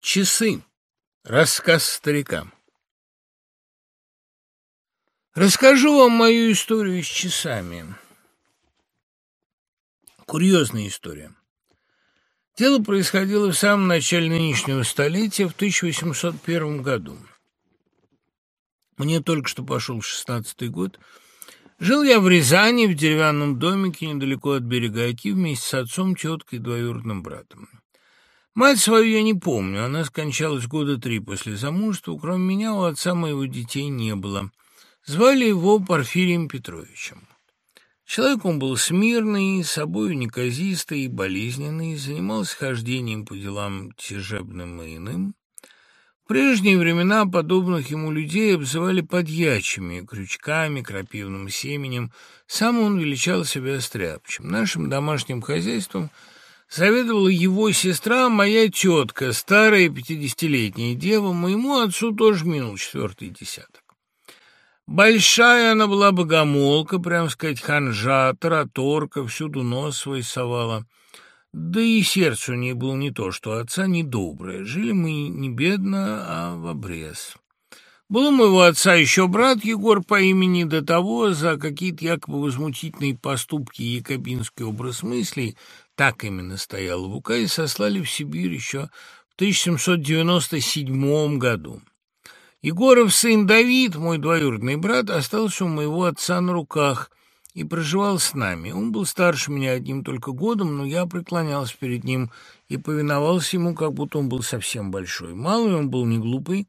Часы. Рассказ старика. Расскажу вам мою историю с часами. Курьезная история. Дело происходило в самом начале нынешнего столетия, в 1801 году. Мне только что пошел шестнадцатый год. Жил я в Рязани, в деревянном домике, недалеко от берега Оки, вместе с отцом, теткой и двоюродным братом. Мать свою я не помню, она скончалась года три после замужества, кроме меня у отца моего детей не было. Звали его Порфирием Петровичем. Человек он был смирный, собою неказистый и болезненный, занимался хождением по делам тяжебным и иным. В прежние времена подобных ему людей обзывали подьячими, крючками, крапивным семенем. Сам он величал себя стряпчем. Нашим домашним хозяйством – Заведовала его сестра, моя тетка, старая пятидесятилетняя дева, моему отцу тоже минул четвертый десяток. Большая она была богомолка, прям сказать, ханжа, тараторка, всюду нос свой совала. Да и сердце у ней было не то, что отца недоброе. Жили мы не бедно, а в обрез. Был у моего отца еще брат Егор по имени до того, за какие-то якобы возмутительные поступки и якобинский образ мыслей, так именно стояло в указе, сослали в Сибирь еще в 1797 году. Егоров сын Давид, мой двоюродный брат, остался у моего отца на руках и проживал с нами. Он был старше меня одним только годом, но я преклонялся перед ним и повиновался ему, как будто он был совсем большой. Малый он был не глупый,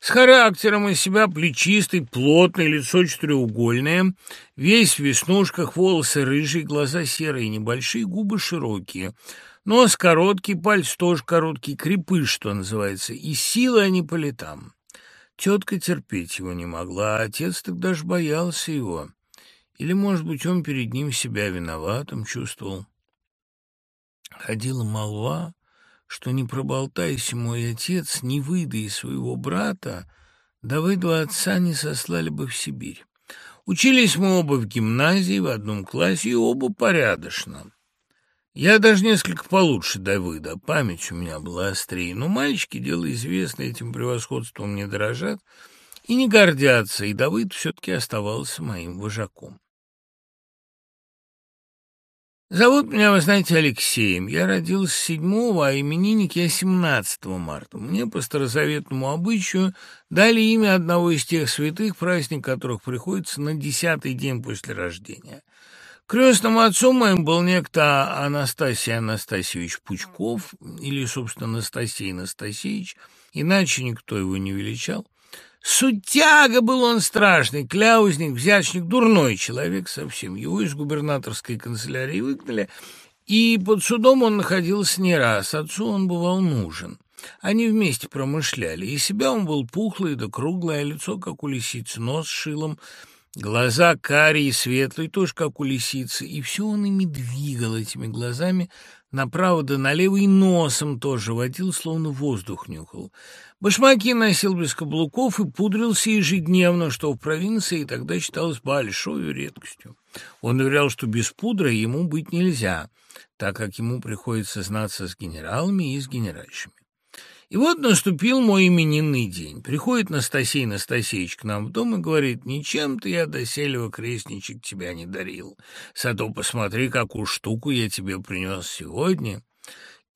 с характером из себя плечистый, плотный, лицо четыреугольное, весь в веснушках, волосы рыжие, глаза серые, небольшие, губы широкие. Нос короткий, пальцы тоже короткий, крепыш, что называется, и силы они по летам. Тетка терпеть его не могла, а отец тогда ж боялся его. Или, может быть, он перед ним себя виноватым чувствовал. Ходила молва, что не проболтайся, мой отец, не выдай своего брата, да вы два отца не сослали бы в Сибирь. Учились мы оба в гимназии, в одном классе, и оба порядочно. Я даже несколько получше Давыда, память у меня была острее, но мальчики, дело известно, этим превосходством не дорожат и не гордятся, и Давыд все-таки оставался моим вожаком. Зовут меня, вы знаете, Алексеем. Я родился 7 а именинник я 17 марта. Мне по старозаветному обычаю дали имя одного из тех святых, праздник которых приходится на десятый день после рождения. Крестным отцом моим был некто Анастасий Анастасьевич Пучков, или, собственно, Анастасий Анастасьевич, иначе никто его не величал. Сутяга был он страшный, кляузник, взяточник, дурной человек совсем. Его из губернаторской канцелярии выгнали, и под судом он находился не раз. Отцу он бывал нужен. Они вместе промышляли, и себя он был пухлый да круглое, лицо, как у лисицы, нос шилом, глаза карие, светлые, тоже как у лисицы, и все он ими двигал, этими глазами, направо да налево, и носом тоже водил, словно воздух нюхал. Башмаки носил без каблуков и пудрился ежедневно, что в провинции тогда считалось большой редкостью. Он уверял, что без пудры ему быть нельзя, так как ему приходится знаться с генералами и с генеральшами. И вот наступил мой именинный день. Приходит Настасей Настасеевич к нам в дом и говорит, «Ничем-то я доселева крестничек тебя не дарил. Зато посмотри, какую штуку я тебе принес сегодня».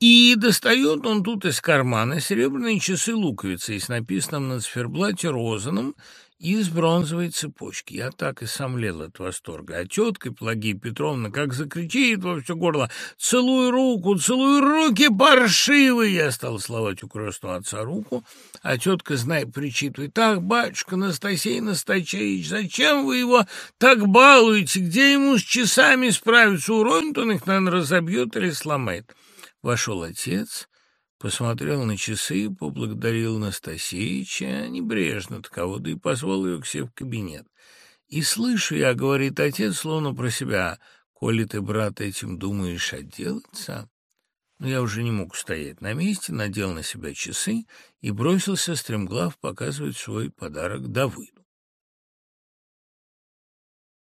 И достает он тут из кармана серебряные часы-луковицы с написанным на циферблате розаном из бронзовой цепочки. Я так и сомлел от восторга. А тетка Пелагея Петровна как закричит во все горло «Целуй руку! Целуй руки, паршивый!» Я стал словать у крестного отца руку, а тетка, знай, причитывает «Так, батюшка Настасей Настачевич, зачем вы его так балуете? Где ему с часами справиться? Уронит он их, наверное, разобьет или сломает». Вошел отец, посмотрел на часы, поблагодарил Настасеича, небрежно таково, да и позвал ее к себе в кабинет. И слышу я, говорит отец, словно про себя, коли ты, брат, этим думаешь отделаться... Но я уже не мог стоять на месте, надел на себя часы и бросился стремглав показывать свой подарок Давыду.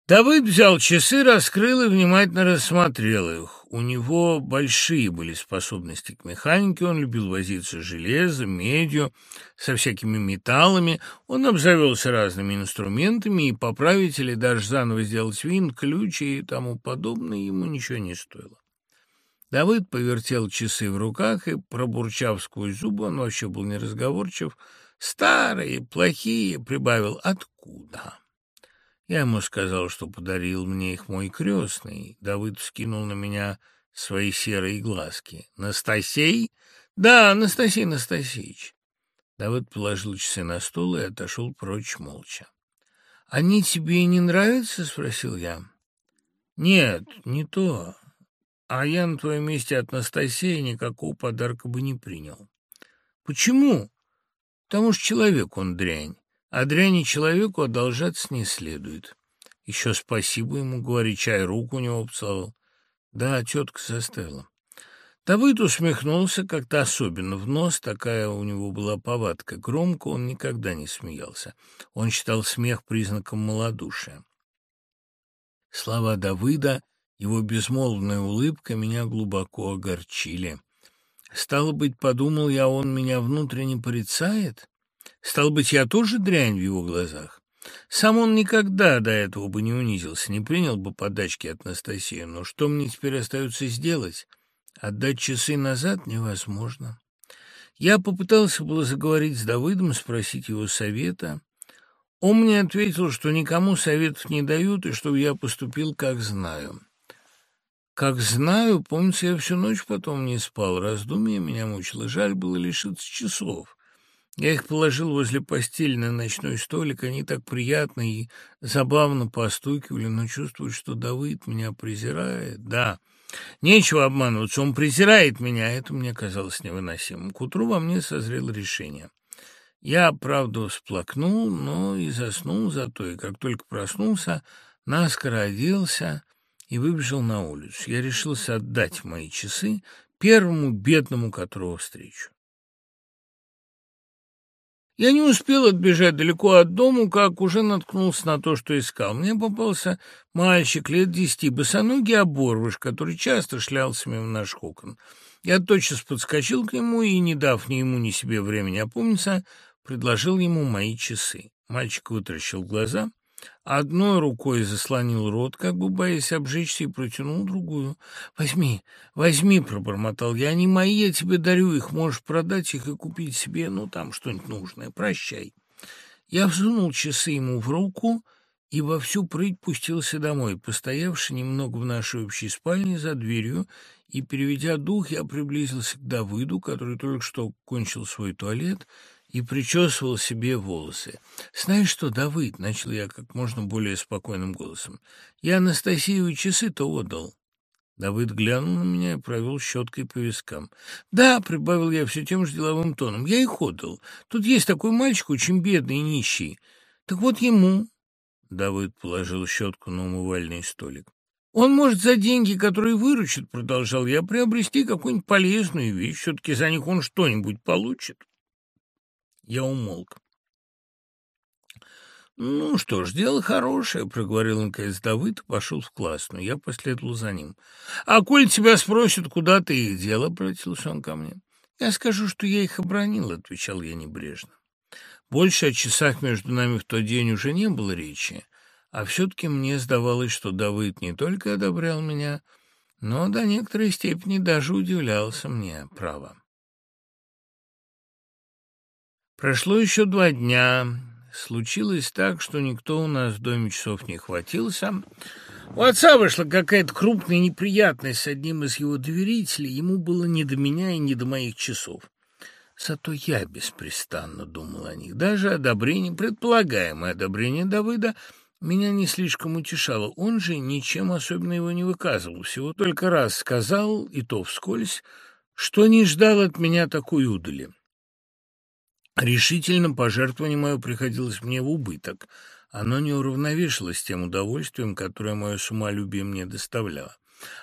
Давыд взял часы, раскрыл и внимательно рассмотрел их. У него большие были способности к механике, он любил возиться с железом, медью, со всякими металлами. Он обзавелся разными инструментами, и поправить или даже заново сделать винт, ключ и тому подобное ему ничего не стоило. Давыд повертел часы в руках и, пробурчав сквозь зубы, он вообще был неразговорчив, «Старые, плохие», — прибавил, «Откуда?» Я ему сказал, что подарил мне их мой крестный. Давыд скинул на меня свои серые глазки. «Настасей?» «Да, Анастасий Настасьевич». Давыд положил часы на стол и отошел прочь молча. «Они тебе не нравятся?» — спросил я. «Нет, не то. А я на твоем месте от Настасии никакого подарка бы не принял». «Почему?» «Потому что человек он дрянь а дряни человеку одолжаться не следует. Еще спасибо ему, говори, чай руку у него поцеловал. Да, тетка заставила. Давыд усмехнулся как-то особенно в нос, такая у него была повадка. Громко он никогда не смеялся. Он считал смех признаком малодушия. Слова Давыда, его безмолвная улыбка меня глубоко огорчили. Стало быть, подумал я, он меня внутренне порицает? Стал быть, я тоже дрянь в его глазах. Сам он никогда до этого бы не унизился, не принял бы подачки от Анастасии. Но что мне теперь остается сделать? Отдать часы назад невозможно. Я попытался было заговорить с Давыдом, спросить его совета. Он мне ответил, что никому советов не дают, и что я поступил, как знаю. Как знаю, помнится, я всю ночь потом не спал, раздумья меня мучило. Жаль было лишиться часов. Я их положил возле постели на ночной столик, они так приятно и забавно постукивали, но чувствую, что Давыд меня презирает. Да, нечего обманываться, он презирает меня, это мне казалось невыносимым. К утру во мне созрело решение. Я, правда, всплакнул, но и заснул зато, и как только проснулся, наскоро оделся и выбежал на улицу. Я решился отдать мои часы первому бедному, которого встречу. Я не успел отбежать далеко от дому, как уже наткнулся на то, что искал. Мне попался мальчик лет десяти, босоногий оборвыш, который часто шлялся мимо наших окон. Я тотчас подскочил к нему и, не дав ни ему, ни себе времени опомниться, предложил ему мои часы. Мальчик вытаращил глаза — Одной рукой заслонил рот, как бы боясь обжечься, и протянул другую. «Возьми, возьми», — пробормотал я, — «они мои, я тебе дарю их, можешь продать их и купить себе, ну, там что-нибудь нужное, прощай». Я всунул часы ему в руку и во всю прыть пустился домой. Постоявши немного в нашей общей спальне за дверью и, переведя дух, я приблизился к Давыду, который только что кончил свой туалет, — и причесывал себе волосы. «Знаешь что, Давыд?» — начал я как можно более спокойным голосом. «Я Анастасию часы-то отдал». Давыд глянул на меня и провел щеткой по вискам. «Да», — прибавил я все тем же деловым тоном, — «я их отдал. Тут есть такой мальчик, очень бедный и нищий. Так вот ему...» Давыд положил щетку на умывальный столик. «Он может за деньги, которые выручит, — продолжал я, — приобрести какую-нибудь полезную вещь. Все-таки за них он что-нибудь получит». Я умолк. «Ну что ж, дело хорошее», — проговорил наконец Давыд и пошел в классную. Я последовал за ним. «А коль тебя спросят, куда ты их дел?» — обратился он ко мне. «Я скажу, что я их обронил», — отвечал я небрежно. Больше о часах между нами в тот день уже не было речи, а все-таки мне сдавалось, что Давыд не только одобрял меня, но до некоторой степени даже удивлялся мне, право. Прошло еще два дня. Случилось так, что никто у нас в доме часов не хватился. У отца вышла какая-то крупная неприятность с одним из его доверителей. Ему было не до меня и не до моих часов. Зато я беспрестанно думал о них. Даже одобрение, предполагаемое одобрение Давыда, меня не слишком утешало. Он же ничем особенно его не выказывал. Всего только раз сказал, и то вскользь, что не ждал от меня такой удали. Решительно пожертвование мое приходилось мне в убыток. Оно не уравновешивалось тем удовольствием, которое мое самолюбие мне доставляло.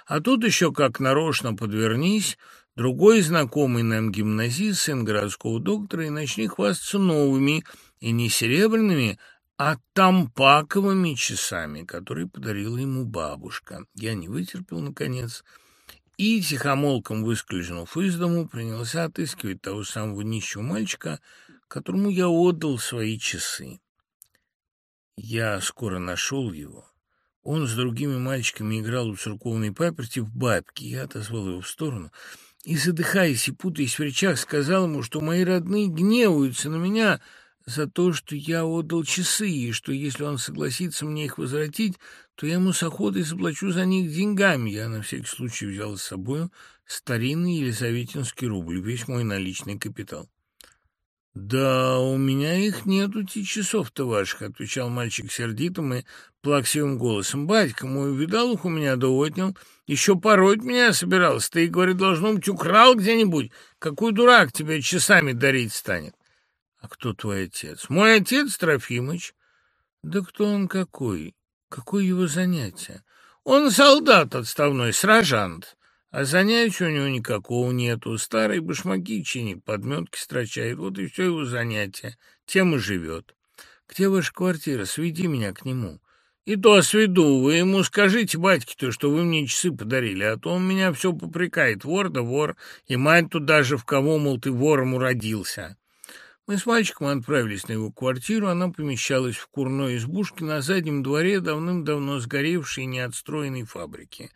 А тут еще как нарочно подвернись, другой знакомый нам гимназист, сын городского доктора, и начни хвастаться новыми, и не серебряными, а тампаковыми часами, которые подарила ему бабушка. Я не вытерпел, наконец, и, тихомолком выскользнув из дому, принялся отыскивать того самого нищего мальчика, которому я отдал свои часы. Я скоро нашел его. Он с другими мальчиками играл у церковной паперти в бабки. Я отозвал его в сторону и, задыхаясь и путаясь в речах, сказал ему, что мои родные гневаются на меня за то, что я отдал часы, и что если он согласится мне их возвратить, то я ему с охотой заплачу за них деньгами. Я на всякий случай взял с собой старинный елизаветинский рубль, весь мой наличный капитал. «Да, у меня их нету, те часов-то ваших», — отвечал мальчик сердитым и плаксивым голосом. «Батька мой видал их у меня, да отнял. Еще пороть меня собирался. Ты, говорит, должно быть, украл где-нибудь. Какой дурак тебе часами дарить станет?» «А кто твой отец?» «Мой отец Трофимыч». «Да кто он какой? Какое его занятие?» «Он солдат отставной, сражант. А занятия у него никакого нету. Старые башмаки чинит, подметки строчает. Вот и все его занятие. Тем и живет. Где ваша квартира? Сведи меня к нему. И то сведу. Вы ему скажите, батьке-то, что вы мне часы подарили, а то он меня все попрекает. Вор да вор. И мать тут даже в кого, мол, ты вором уродился. Мы с мальчиком отправились на его квартиру. Она помещалась в курной избушке на заднем дворе давным-давно сгоревшей неотстроенной фабрики.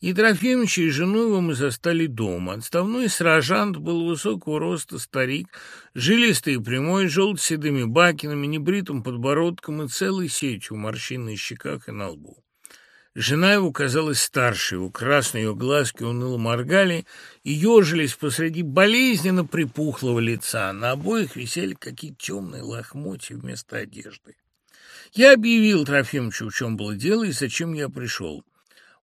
И Трофимовича и жену его мы застали дома. Отставной сражант был высокого роста старик, жилистый и прямой, желто-седыми бакинами, небритым подбородком и целой сетью морщин на щеках и на лбу. Жена его казалась старше, его красные ее глазки уныло моргали и ежились посреди болезненно припухлого лица. На обоих висели какие-то темные лохмотья вместо одежды. Я объявил Трофимовичу, в чем было дело и зачем я пришел.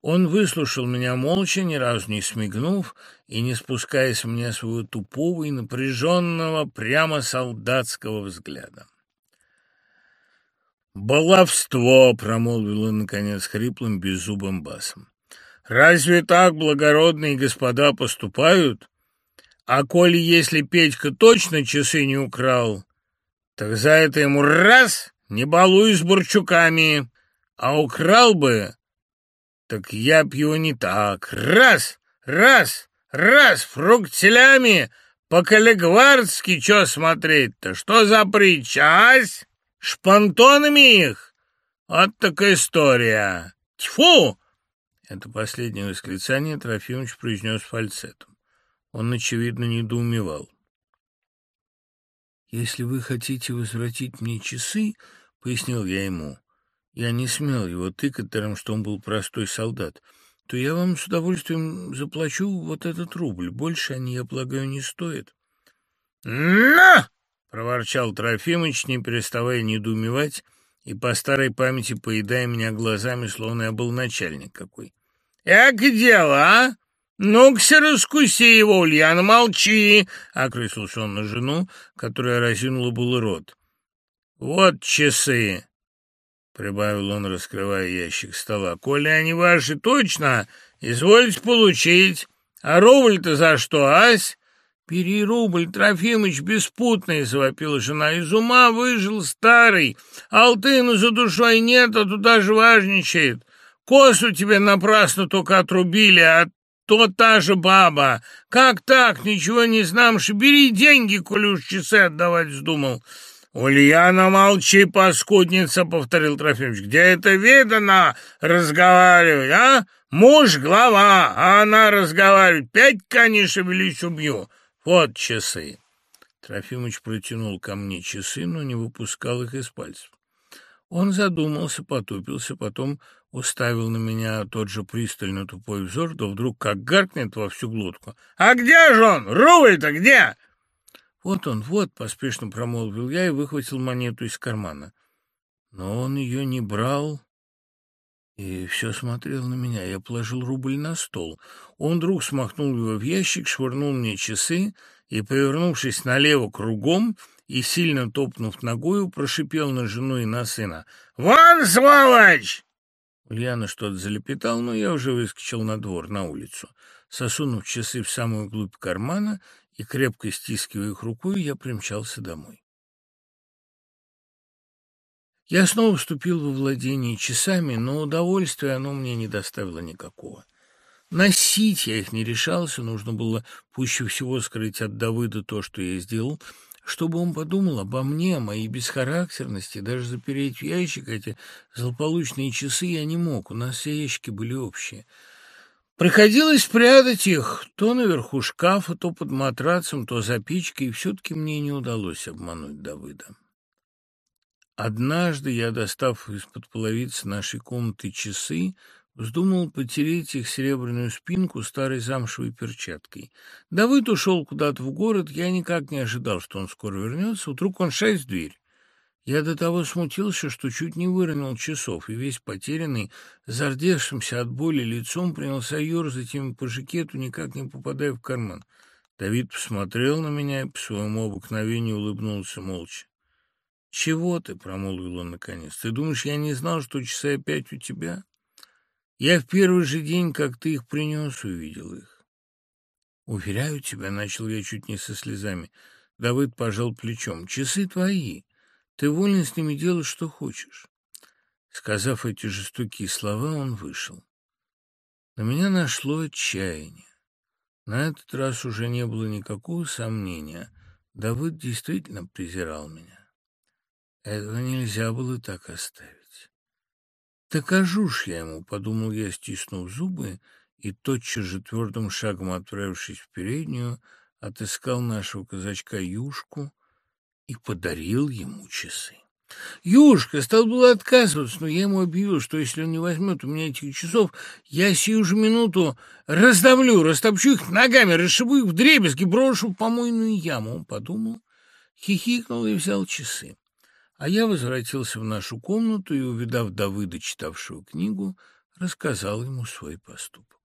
Он выслушал меня молча, ни разу не смигнув и не спуская с меня своего тупого и напряженного, прямо солдатского взгляда. «Баловство!» — промолвил он, наконец, хриплым, беззубым басом. «Разве так благородные господа поступают? А коли если Петька точно часы не украл, так за это ему раз — не балуй с бурчуками, а украл бы, так я б его не так. Раз, раз, раз, фруктелями, по-калегвардски чё смотреть-то? Что за притча? Шпантонами их? Вот такая история. Тьфу! Это последнее восклицание Трофимович произнес фальцетом. Он, очевидно, недоумевал. «Если вы хотите возвратить мне часы, — пояснил я ему, я не смел его тыкать даром, что он был простой солдат, то я вам с удовольствием заплачу вот этот рубль. Больше они, я полагаю, не стоят. «На!» — проворчал Трофимыч, не переставая недоумевать и по старой памяти поедая меня глазами, словно я был начальник какой. «Эк дело, а? Ну-ка, раскуси его, Ульяна, молчи!» — окрысился он на жену, которая разинула был рот. «Вот часы!» — прибавил он, раскрывая ящик стола. — Коли они ваши точно, извольте получить. А рубль-то за что, ась? — Бери рубль, Трофимыч, беспутный, — завопила жена. — Из ума выжил старый. Алтына за душой нет, а туда же важничает. Косу тебе напрасно только отрубили, а то та же баба. Как так, ничего не знаешь? Бери деньги, коли уж часы отдавать вздумал. — «Ульяна, молчи, паскудница!» — повторил Трофимович. «Где это видано разговаривать, а? Муж — глава, а она разговаривает. Пять коней шевелись, убью. Вот часы!» Трофимович протянул ко мне часы, но не выпускал их из пальцев. Он задумался, потупился, потом уставил на меня тот же пристально тупой взор, да вдруг как гаркнет во всю глотку. «А где же он? Рубль-то где?» «Вот он, вот!» — поспешно промолвил я и выхватил монету из кармана. Но он ее не брал и все смотрел на меня. Я положил рубль на стол. Он вдруг смахнул его в ящик, швырнул мне часы и, повернувшись налево кругом и сильно топнув ногою, прошипел на жену и на сына. «Вон, сволочь!» Ульяна что-то залепетал, но я уже выскочил на двор, на улицу. Сосунув часы в самую глубь кармана, и, крепко стискивая их рукой, я примчался домой. Я снова вступил во владение часами, но удовольствия оно мне не доставило никакого. Носить я их не решался, нужно было пуще всего скрыть от Давыда то, что я сделал, чтобы он подумал обо мне, о моей бесхарактерности, даже запереть в ящик эти злополучные часы я не мог, у нас все ящики были общие. Приходилось прятать их то наверху шкафа, то под матрацем, то за печкой, и все-таки мне не удалось обмануть Давыда. Однажды я, достав из-под половицы нашей комнаты часы, вздумал потереть их серебряную спинку старой замшевой перчаткой. Давыд ушел куда-то в город, я никак не ожидал, что он скоро вернется. Вдруг он шесть в дверь. Я до того смутился, что чуть не выронил часов, и весь потерянный, зардевшимся от боли лицом, принялся ерзать им по жакету, никак не попадая в карман. Давид посмотрел на меня и по своему обыкновению улыбнулся молча. «Чего ты?» — промолвил он наконец. «Ты думаешь, я не знал, что часы опять у тебя?» «Я в первый же день, как ты их принес, увидел их». «Уверяю тебя», — начал я чуть не со слезами. Давыд пожал плечом. «Часы твои. Ты волен с ними делать, что хочешь». Сказав эти жестокие слова, он вышел. На меня нашло отчаяние. На этот раз уже не было никакого сомнения. Давыд действительно презирал меня. Этого нельзя было так оставить. «Докажу ж я ему», — подумал я, стиснув зубы, и тотчас же твердым шагом отправившись в переднюю, отыскал нашего казачка Юшку и подарил ему часы. Юшка стал было отказываться, но я ему объявил, что если он не возьмет у меня этих часов, я сию же минуту раздавлю, растопчу их ногами, расшибу их в дребезги, брошу в помойную яму. Он подумал, хихикнул и взял часы. А я возвратился в нашу комнату и, увидав Давыда, читавшего книгу, рассказал ему свой поступок.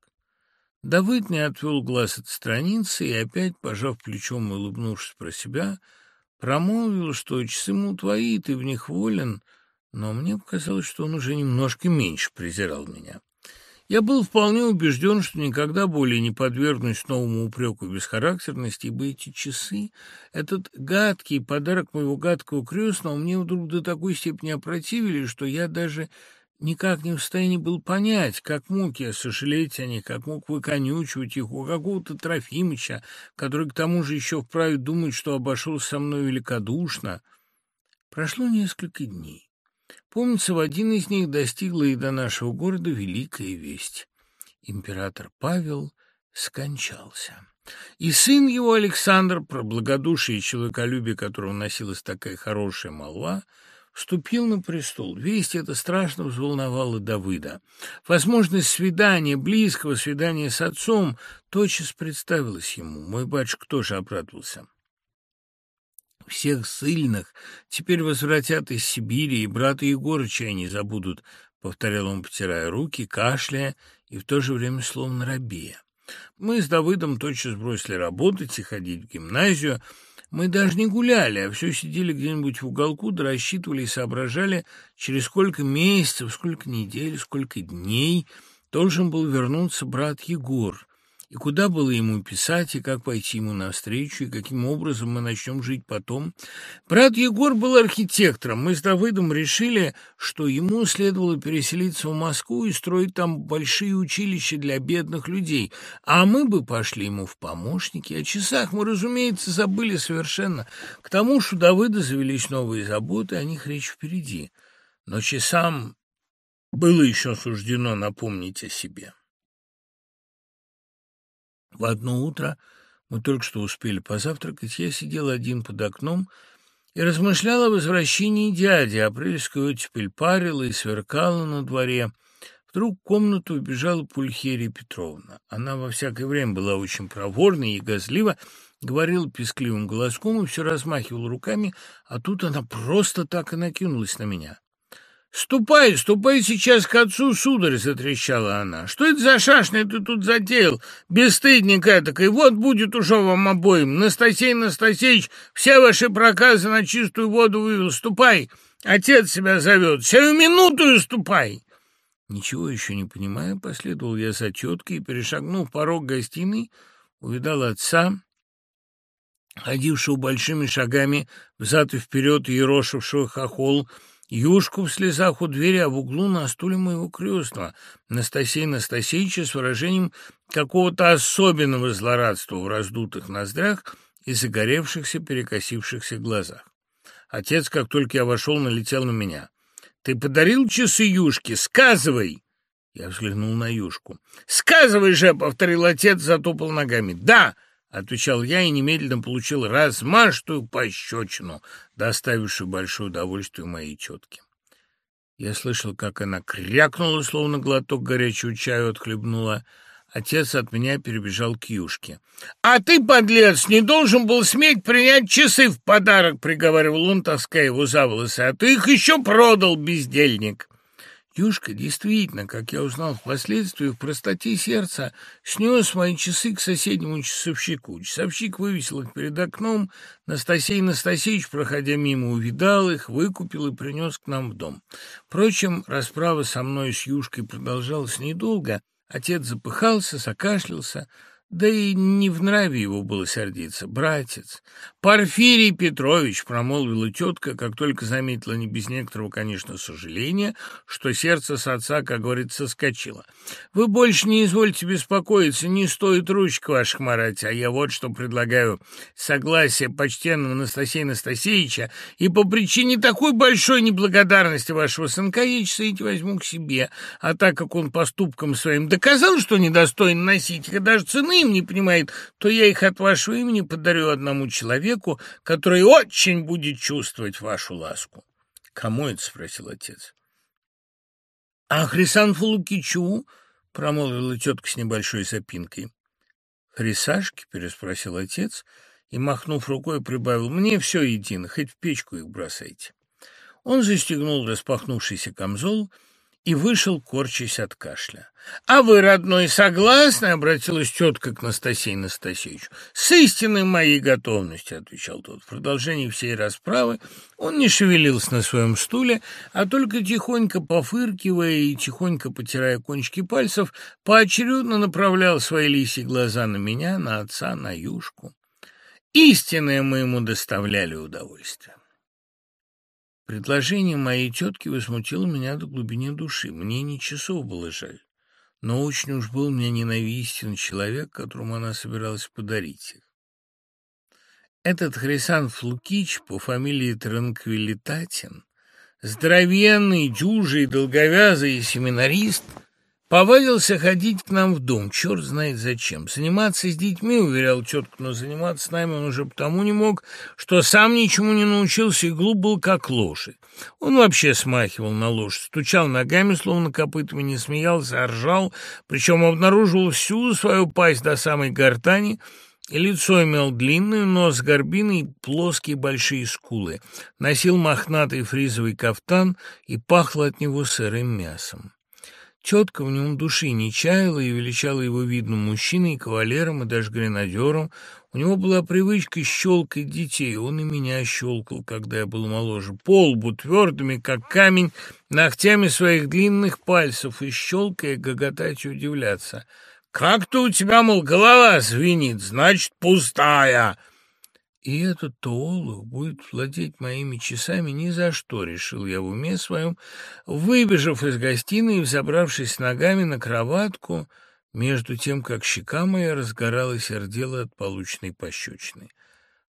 Давыд не отвел глаз от страницы и опять, пожав плечом и улыбнувшись про себя, промолвил, что часы ему твои, ты в них волен, но мне показалось, что он уже немножко меньше презирал меня. Я был вполне убежден, что никогда более не подвергнусь новому упреку бесхарактерности, ибо эти часы, этот гадкий подарок моего гадкого крестного мне вдруг до такой степени опротивили, что я даже никак не в состоянии был понять, как мог я сожалеть о них, как мог выконючивать их у какого-то Трофимыча, который к тому же еще вправе думать, что обошелся со мной великодушно. Прошло несколько дней. Помнится, в один из них достигла и до нашего города великая весть. Император Павел скончался. И сын его Александр, про благодушие и человеколюбие которого носилась такая хорошая молва, вступил на престол. Весть эта страшно взволновала Давыда. Возможность свидания, близкого свидания с отцом, тотчас представилась ему. Мой батюшка тоже обрадовался. Всех сильных теперь возвратят из Сибири, и брата Егорыча не забудут, — повторял он, потирая руки, кашляя и в то же время словно рабея. Мы с Давыдом тотчас бросили работать и ходить в гимназию. Мы даже не гуляли, а все сидели где-нибудь в уголку, да рассчитывали и соображали, через сколько месяцев, сколько недель, сколько дней должен был вернуться брат Егор и куда было ему писать, и как пойти ему навстречу, и каким образом мы начнем жить потом. Брат Егор был архитектором. Мы с Давыдом решили, что ему следовало переселиться в Москву и строить там большие училища для бедных людей, а мы бы пошли ему в помощники. О часах мы, разумеется, забыли совершенно. К тому же у Давыда завелись новые заботы, о них речь впереди. Но часам было еще суждено напомнить о себе. В одно утро мы только что успели позавтракать, я сидел один под окном и размышлял о возвращении дяди. Апрельская оттепель парила и сверкала на дворе. Вдруг в комнату убежала Пульхерия Петровна. Она во всякое время была очень проворной и газлива, говорила пескливым голоском и все размахивала руками, а тут она просто так и накинулась на меня. «Ступай, ступай сейчас к отцу, сударь!» — затрещала она. «Что это за шашня ты тут затеял, бесстыдник этакой? Вот будет уже вам обоим! Настасей Настасеич все ваши проказы на чистую воду вывел! Ступай! Отец себя зовет! Сию минуту и ступай!» Ничего еще не понимая, последовал я за теткой и, перешагнув порог гостиной, увидал отца, ходившего большими шагами взад и вперед, ерошившего хохол, Юшку в слезах у двери, а в углу на стуле моего крестного, Настасей Настасеевича с выражением какого-то особенного злорадства в раздутых ноздрях и загоревшихся, перекосившихся глазах. Отец, как только я вошел, налетел на меня. «Ты подарил часы Юшке? Сказывай!» Я взглянул на Юшку. «Сказывай же!» — повторил отец, затопал ногами. «Да!» — отвечал я и немедленно получил размашистую пощечину, доставившую большое удовольствие моей тетке. Я слышал, как она крякнула, словно глоток горячего чаю отхлебнула, Отец от меня перебежал к Юшке. «А ты, подлец, не должен был сметь принять часы в подарок», — приговаривал он, таская его за волосы. «А ты их еще продал, бездельник». Юшка действительно, как я узнал впоследствии, в простоте сердца снес мои часы к соседнему часовщику. Часовщик вывесил их перед окном. Настасей Настасеевич, проходя мимо, увидал их, выкупил и принес к нам в дом. Впрочем, расправа со мной с Юшкой продолжалась недолго, Отец запыхался, закашлялся, да и не в нраве его было сердиться. «Братец!» «Порфирий Петрович!» — промолвила тетка, как только заметила, не без некоторого, конечно, сожаления, что сердце с отца, как говорится, соскочило. «Вы больше не извольте беспокоиться, не стоит ручка ваших марать, а я вот что предлагаю. Согласие почтенного Анастасия Анастасеевича и по причине такой большой неблагодарности вашего сынка я часы возьму к себе, а так как он поступком своим доказал, что недостоин носить их, даже цены им не понимает, то я их от вашего имени подарю одному человеку, который очень будет чувствовать вашу ласку. — Кому это? — спросил отец. — А Хрисанфу Лукичу? — промолвила тетка с небольшой запинкой. — Хрисашки? — переспросил отец и, махнув рукой, прибавил. — Мне все едино, хоть в печку их бросайте. Он застегнул распахнувшийся камзол и вышел, корчась от кашля. — А вы, родной, согласны? — обратилась тетка к Настасии Настасьевичу. — С истинной моей готовностью, — отвечал тот. В продолжении всей расправы он не шевелился на своем стуле, а только тихонько пофыркивая и тихонько потирая кончики пальцев, поочередно направлял свои лисьи глаза на меня, на отца, на юшку. Истинное мы ему доставляли удовольствие. Предложение моей тетки возмутило меня до глубины души. Мне ни часов было жаль. Но очень уж был мне ненавистен человек, которому она собиралась подарить их. Этот Хрисан Флукич по фамилии Транквилитатин, здоровенный, дюжий, долговязый семинарист — Повадился ходить к нам в дом, черт знает зачем. Заниматься с детьми, уверял тетку, но заниматься с нами он уже потому не мог, что сам ничему не научился и глуп был, как лошадь. Он вообще смахивал на лошадь, стучал ногами, словно копытами, не смеялся, а ржал, причем обнаруживал всю свою пасть до самой гортани, и лицо имел длинное, нос горбиный, плоские большие скулы. Носил мохнатый фризовый кафтан и пахло от него сырым мясом. Тетка в нем души не чаяла и величала его видным мужчиной, кавалером и даже гренадером. У него была привычка щелкать детей, он и меня щелкал, когда я был моложе, по лбу твердыми, как камень, ногтями своих длинных пальцев, и щелкая, гоготать и удивляться. «Как-то у тебя, мол, голова звенит, значит, пустая!» И этот Тоолух будет владеть моими часами ни за что, решил я в уме своем, выбежав из гостиной и взобравшись ногами на кроватку, между тем, как щека моя разгоралась и рдела от полученной пощечины.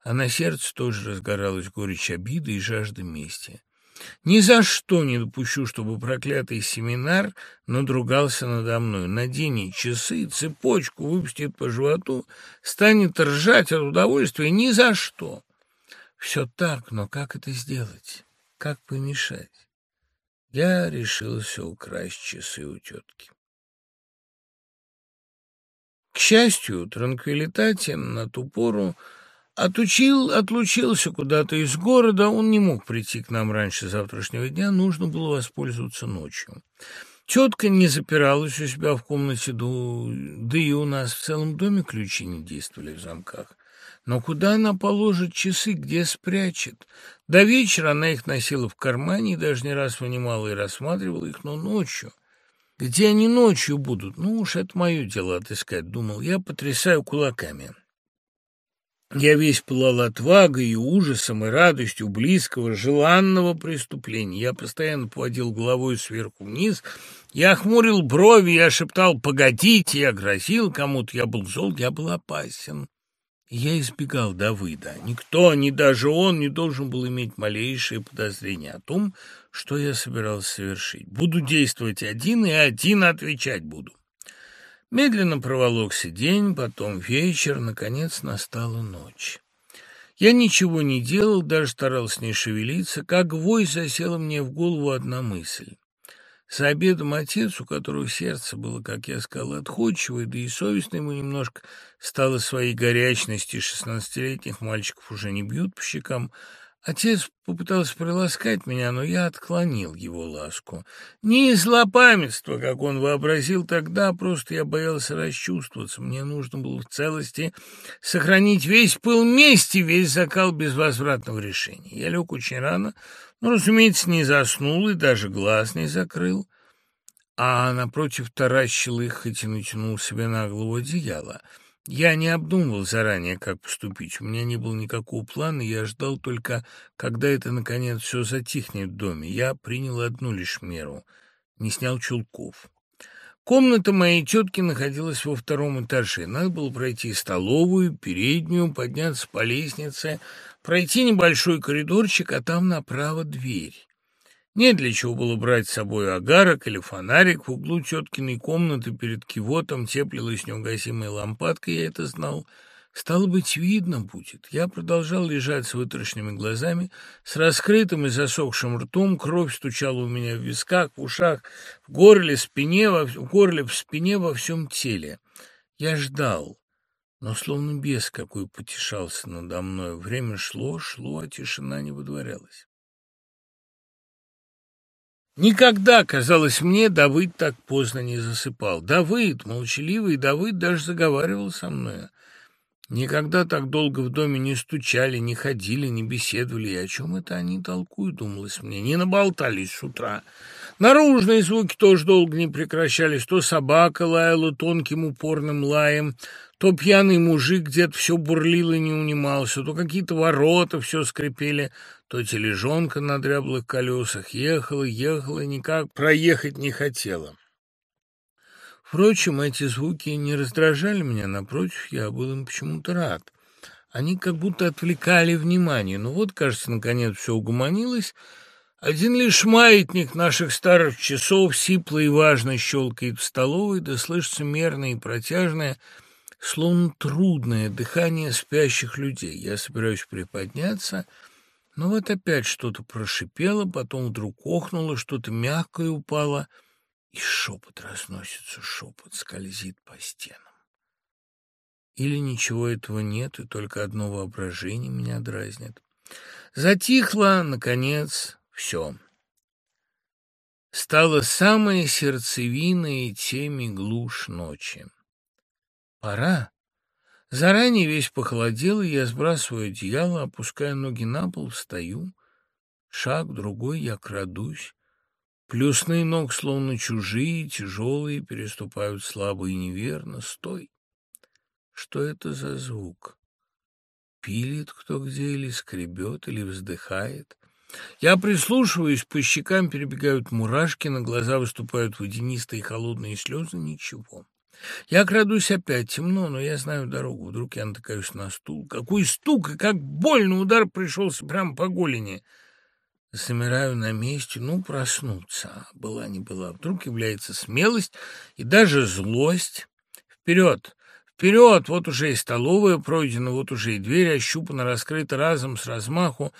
А на сердце тоже разгоралась горечь обиды и жажда мести. Ни за что не допущу, чтобы проклятый семинар надругался надо мной. Наденет часы, цепочку выпустит по животу, станет ржать от удовольствия. Ни за что. Все так, но как это сделать? Как помешать? Я решился украсть часы у тетки. К счастью, транквилитатин на ту пору Отучил, отлучился куда-то из города, он не мог прийти к нам раньше завтрашнего дня, нужно было воспользоваться ночью. Тетка не запиралась у себя в комнате, да и у нас в целом доме ключи не действовали в замках. Но куда она положит часы, где спрячет? До вечера она их носила в кармане и даже не раз вынимала и рассматривала их, но ночью... Где они ночью будут? Ну уж это мое дело отыскать, думал я, потрясаю кулаками. Я весь пылал отвагой и ужасом, и радостью близкого, желанного преступления. Я постоянно поводил головой сверху вниз, я хмурил брови, я шептал «погодите», я грозил кому-то, я был зол, я был опасен. Я избегал Давыда. Никто, ни даже он, не должен был иметь малейшее подозрение о том, что я собирался совершить. Буду действовать один, и один отвечать буду. Медленно проволокся день, потом вечер, наконец настала ночь. Я ничего не делал, даже старался не шевелиться, как гвоздь засела мне в голову одна мысль. За обедом отец, у которого сердце было, как я сказал, отходчивое, да и совестно ему немножко стало своей горячности, шестнадцатилетних мальчиков уже не бьют по щекам, Отец попытался приласкать меня, но я отклонил его ласку. Не из злопамятства, как он вообразил тогда, просто я боялся расчувствоваться. Мне нужно было в целости сохранить весь пыл мести, весь закал безвозвратного решения. Я лег очень рано, но, разумеется, не заснул и даже глаз не закрыл, а напротив таращил их, хоть и натянул себе на голову одеяло — я не обдумывал заранее, как поступить. У меня не было никакого плана, я ждал только, когда это, наконец, все затихнет в доме. Я принял одну лишь меру — не снял чулков. Комната моей тетки находилась во втором этаже. Надо было пройти столовую, переднюю, подняться по лестнице, пройти небольшой коридорчик, а там направо дверь. Не для чего было брать с собой агарок или фонарик. В углу теткиной комнаты перед кивотом теплилась неугасимая лампадка, я это знал. Стало быть, видно будет. Я продолжал лежать с вытаращенными глазами, с раскрытым и засохшим ртом, кровь стучала у меня в висках, в ушах, в горле, спине, во, в горле, в спине, во всем теле. Я ждал, но словно бес какой потешался надо мной. Время шло, шло, а тишина не выдворялась. Никогда, казалось мне, Давыд так поздно не засыпал. Давыд, молчаливый Давыд, даже заговаривал со мной. Никогда так долго в доме не стучали, не ходили, не беседовали. И о чем это они толкуют, думалось мне. Не наболтались с утра. Наружные звуки тоже долго не прекращались. То собака лаяла тонким упорным лаем, то пьяный мужик где-то все бурлил и не унимался, то какие-то ворота все скрипели, то тележонка на дряблых колесах ехала, ехала и никак проехать не хотела. Впрочем, эти звуки не раздражали меня, напротив, я был им почему-то рад. Они как будто отвлекали внимание. Ну вот, кажется, наконец все угомонилось. Один лишь маятник наших старых часов сипло и важно щелкает в столовой, да слышится мерное и протяжное, словно трудное дыхание спящих людей. Я собираюсь приподняться — но вот опять что-то прошипело, потом вдруг охнуло, что-то мягкое упало, и шепот разносится, шепот скользит по стенам. Или ничего этого нет, и только одно воображение меня дразнит. Затихло, наконец, все. Стало самое сердцевина и теми глушь ночи. Пора. Заранее весь похолодел, и я сбрасываю одеяло, опуская ноги на пол, встаю. Шаг, другой, я крадусь. Плюсные ног, словно чужие, тяжелые, переступают слабо и неверно. Стой! Что это за звук? Пилит кто где или скребет, или вздыхает. Я прислушиваюсь, по щекам перебегают мурашки, на глаза выступают водянистые холодные слезы. Ничего. Я крадусь опять, темно, но я знаю дорогу. Вдруг я натыкаюсь на стул. Какой стук и как больно удар пришелся прямо по голени. Замираю на месте, ну, проснуться. Была не была. Вдруг является смелость и даже злость. Вперед! Вперед! Вот уже и столовая пройдена, вот уже и дверь ощупана, раскрыта разом, с размаху.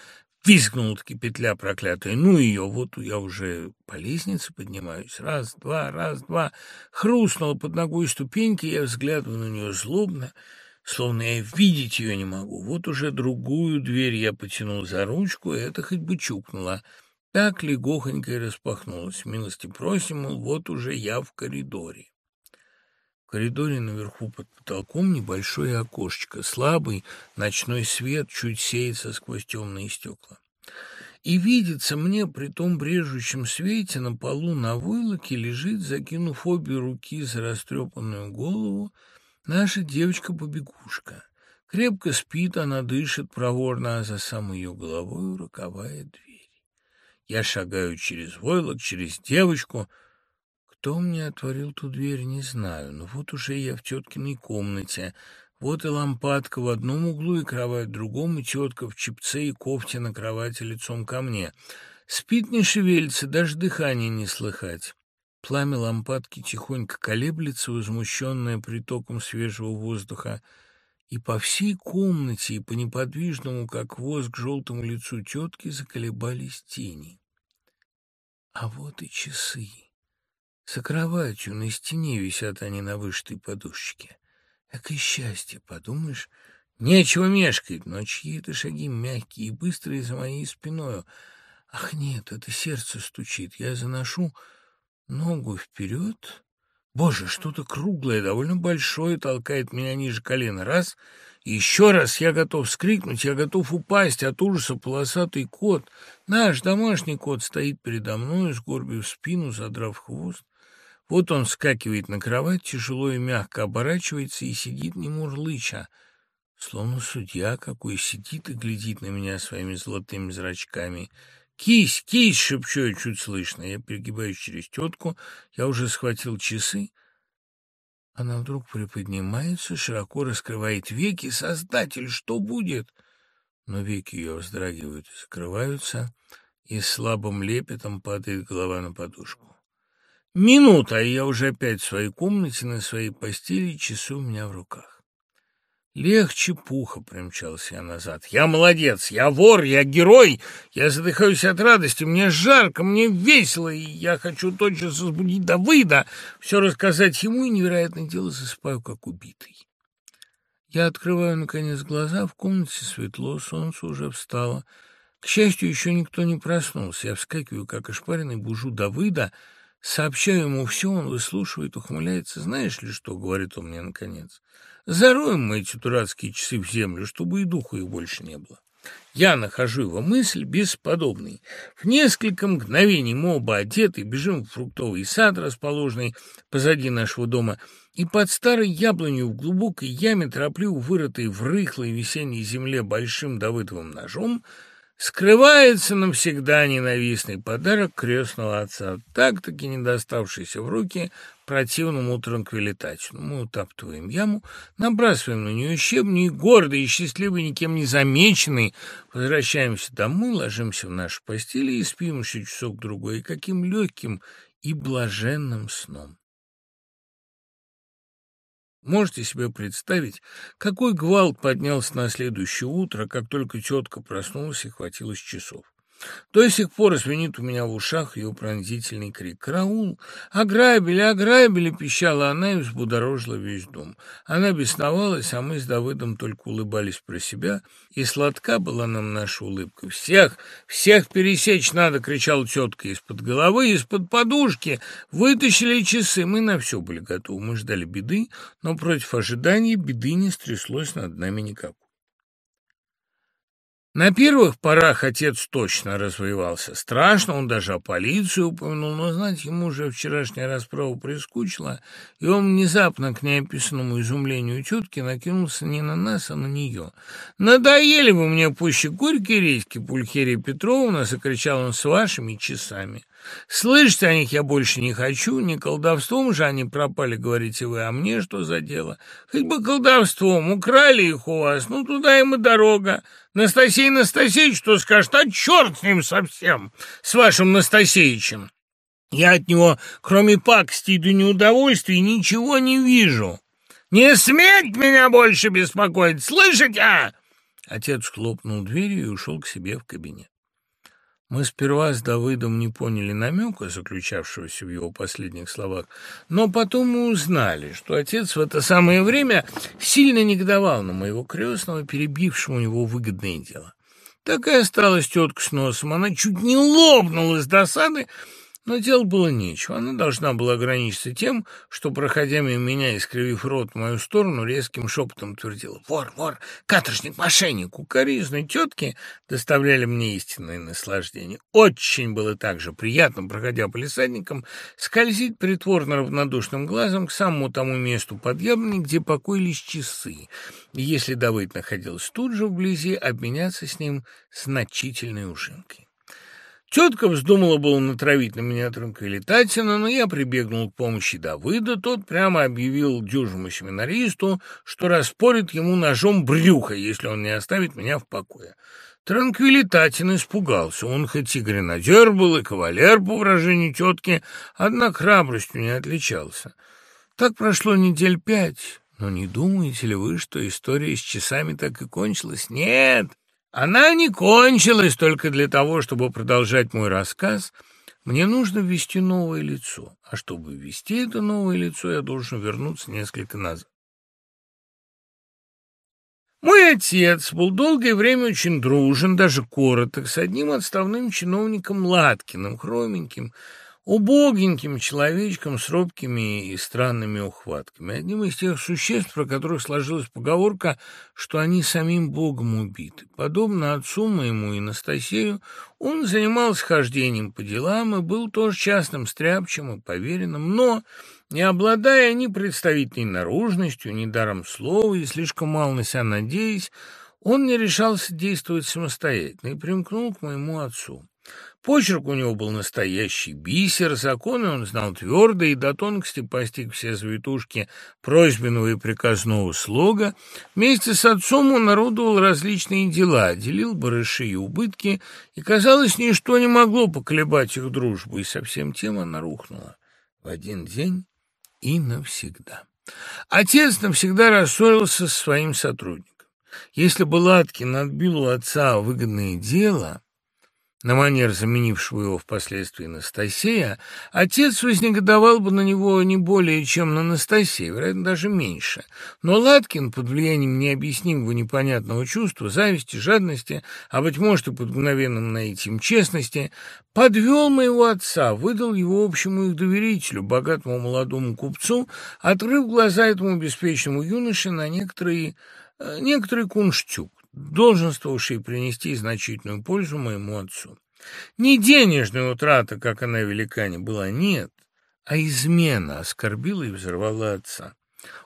Визгнула-таки петля проклятая. Ну ее, вот я уже по лестнице поднимаюсь. Раз, два, раз, два. Хрустнула под ногой ступеньки, я взглядываю на нее злобно, словно я видеть ее не могу. Вот уже другую дверь я потянул за ручку, и это хоть бы чукнуло. Так легохонько и распахнулась. Милости просим, вот уже я в коридоре. Коридоре наверху под потолком небольшое окошечко, слабый ночной свет чуть сеется сквозь темные стекла. И видится мне при том брежущем свете на полу на войлоке лежит, закинув обе руки за растрепанную голову, наша девочка-побегушка. Крепко спит, она дышит проворно, а за самой ее головой роковая дверь. Я шагаю через войлок, через девочку. Кто мне отворил ту дверь, не знаю, но вот уже я в теткиной комнате. Вот и лампадка в одном углу, и кровать в другом, и тетка в чепце и кофте на кровати лицом ко мне. Спит не шевелится, даже дыхание не слыхать. Пламя лампадки тихонько колеблется, возмущенное притоком свежего воздуха и по всей комнате, и по неподвижному, как воск, желтому лицу тетки заколебались тени. А вот и часы. За кроватью на стене висят они на вышитой подушечке. Экое счастье, подумаешь, нечего мешкать, но чьи-то шаги мягкие и быстрые за моей спиною. Ах, нет, это сердце стучит. Я заношу ногу вперед, Боже, что-то круглое, довольно большое толкает меня ниже колена. Раз, еще раз я готов вскрикнуть, я готов упасть от ужаса полосатый кот. Наш домашний кот стоит передо мной, сгорбив спину, задрав хвост. Вот он скакивает на кровать, тяжело и мягко оборачивается и сидит не мурлыча, словно судья какой сидит и глядит на меня своими золотыми зрачками — «Кись, кись!» — шепчу я чуть слышно. Я перегибаюсь через тетку, я уже схватил часы. Она вдруг приподнимается, широко раскрывает веки. «Создатель, что будет?» Но веки ее вздрагивают и закрываются, и слабым лепетом падает голова на подушку. Минута, и я уже опять в своей комнате, на своей постели, часы у меня в руках. Легче пуха примчался я назад. Я молодец, я вор, я герой. Я задыхаюсь от радости, мне жарко, мне весело, и я хочу тотчас разбудить Давыда, все рассказать ему, и невероятное дело засыпаю, как убитый. Я открываю, наконец, глаза, в комнате светло, солнце уже встало. К счастью, еще никто не проснулся. Я вскакиваю, как ошпаренный, бужу Давыда, сообщаю ему все, он выслушивает, ухмыляется. «Знаешь ли что?» — говорит он мне наконец. Зароем мы эти дурацкие часы в землю, чтобы и духу их больше не было. Я нахожу его мысль бесподобной. В несколько мгновений мы оба одеты, бежим в фруктовый сад, расположенный позади нашего дома, и под старой яблонью в глубокой яме, торопливо вырытой в рыхлой весенней земле большим давыдовым ножом, Скрывается навсегда ненавистный подарок крестного отца, так-таки не доставшийся в руки противному транквилитачу. Мы утаптываем яму, набрасываем на нее щебни и, гордый и счастливый, никем не замеченный, возвращаемся домой, ложимся в наши постели и спим еще часок-другой, каким легким и блаженным сном. Можете себе представить, какой гвалт поднялся на следующее утро, как только тетка проснулась и хватилась часов. До сих пор звенит у меня в ушах ее пронзительный крик. «Караул! Ограбили, ограбили!» — пищала она и взбудоражила весь дом. Она бесновалась, а мы с Давыдом только улыбались про себя, и сладка была нам наша улыбка. «Всех, всех пересечь надо!» — кричала тетка из-под головы, из-под подушки. Вытащили часы, мы на все были готовы. Мы ждали беды, но против ожиданий беды не стряслось над нами никак. На первых порах отец точно развоевался. Страшно, он даже о полиции упомянул, но, знаете, ему уже вчерашняя расправа прискучила, и он внезапно, к неописанному изумлению тетки, накинулся не на нас, а на нее. «Надоели вы мне пуще горькие редьки, Пульхерия Петровна!» — закричал он с вашими часами. Слышать о них я больше не хочу, не колдовством же они пропали, говорите вы, а мне что за дело? Хоть бы колдовством, украли их у вас, ну туда им и дорога. Настасей Настасеевич что скажет? А черт с ним совсем, с вашим Настасеевичем. Я от него, кроме пакости и неудовольствий, ничего не вижу. Не сметь меня больше беспокоить, слышите? Отец хлопнул дверью и ушел к себе в кабинет. Мы сперва с Давыдом не поняли намека, заключавшегося в его последних словах, но потом мы узнали, что отец в это самое время сильно негодовал на моего крестного, перебившего у него выгодное дело. Так и осталась тетка с носом. Она чуть не лопнула с досады, Но дело было нечего. Она должна была ограничиться тем, что, проходя мимо меня, искривив рот в мою сторону, резким шепотом твердила «Вор, вор, каторжник, мошенник!» Укоризны тетки доставляли мне истинное наслаждение. Очень было также приятно, проходя по лесадникам, скользить притворно равнодушным глазом к самому тому месту под яблони, где покоились часы, и если Давыд находился тут же вблизи, обменяться с ним значительной ужинкой. Тетка вздумала было натравить на меня трынка летательно, но я прибегнул к помощи Давыда. Тот прямо объявил дюжему семинаристу, что распорит ему ножом брюха, если он не оставит меня в покое. Транквилитатин испугался. Он хоть и гренадер был, и кавалер, по выражению тетки, однако храбростью не отличался. Так прошло недель пять. Но не думаете ли вы, что история с часами так и кончилась? Нет, она не кончилась только для того, чтобы продолжать мой рассказ. Мне нужно ввести новое лицо, а чтобы ввести это новое лицо, я должен вернуться несколько назад. Мой отец был долгое время очень дружен, даже короток, с одним отставным чиновником Латкиным, хроменьким, убогеньким человечком с робкими и странными ухватками, одним из тех существ, про которых сложилась поговорка, что они самим Богом убиты. Подобно отцу моему и Анастасию, он занимался хождением по делам и был тоже частным стряпчем и поверенным, но, не обладая ни представительной наружностью, ни даром слова и слишком мало на себя надеясь, он не решался действовать самостоятельно и примкнул к моему отцу. Почерк у него был настоящий бисер, законы он знал твердо и до тонкости постиг все завитушки просьбенного и приказного слога. Вместе с отцом он орудовал различные дела, делил барыши и убытки, и, казалось, ничто не могло поколебать их дружбу, и совсем тем она рухнула в один день и навсегда. Отец навсегда рассорился со своим сотрудником. Если бы Латкин отбил у отца выгодное дело на манер заменившего его впоследствии Анастасия, отец вознегодовал бы на него не более, чем на Анастасию, вероятно, даже меньше. Но Латкин, под влиянием необъяснимого непонятного чувства, зависти, жадности, а, быть может, и под мгновенным наитием честности, подвел моего отца, выдал его общему их доверителю, богатому молодому купцу, отрыв глаза этому беспечному юноше на некоторые, э, некоторый кунштюк долженствовавший принести значительную пользу моему отцу. Не денежная утрата, как она великане, была, нет, а измена оскорбила и взорвала отца.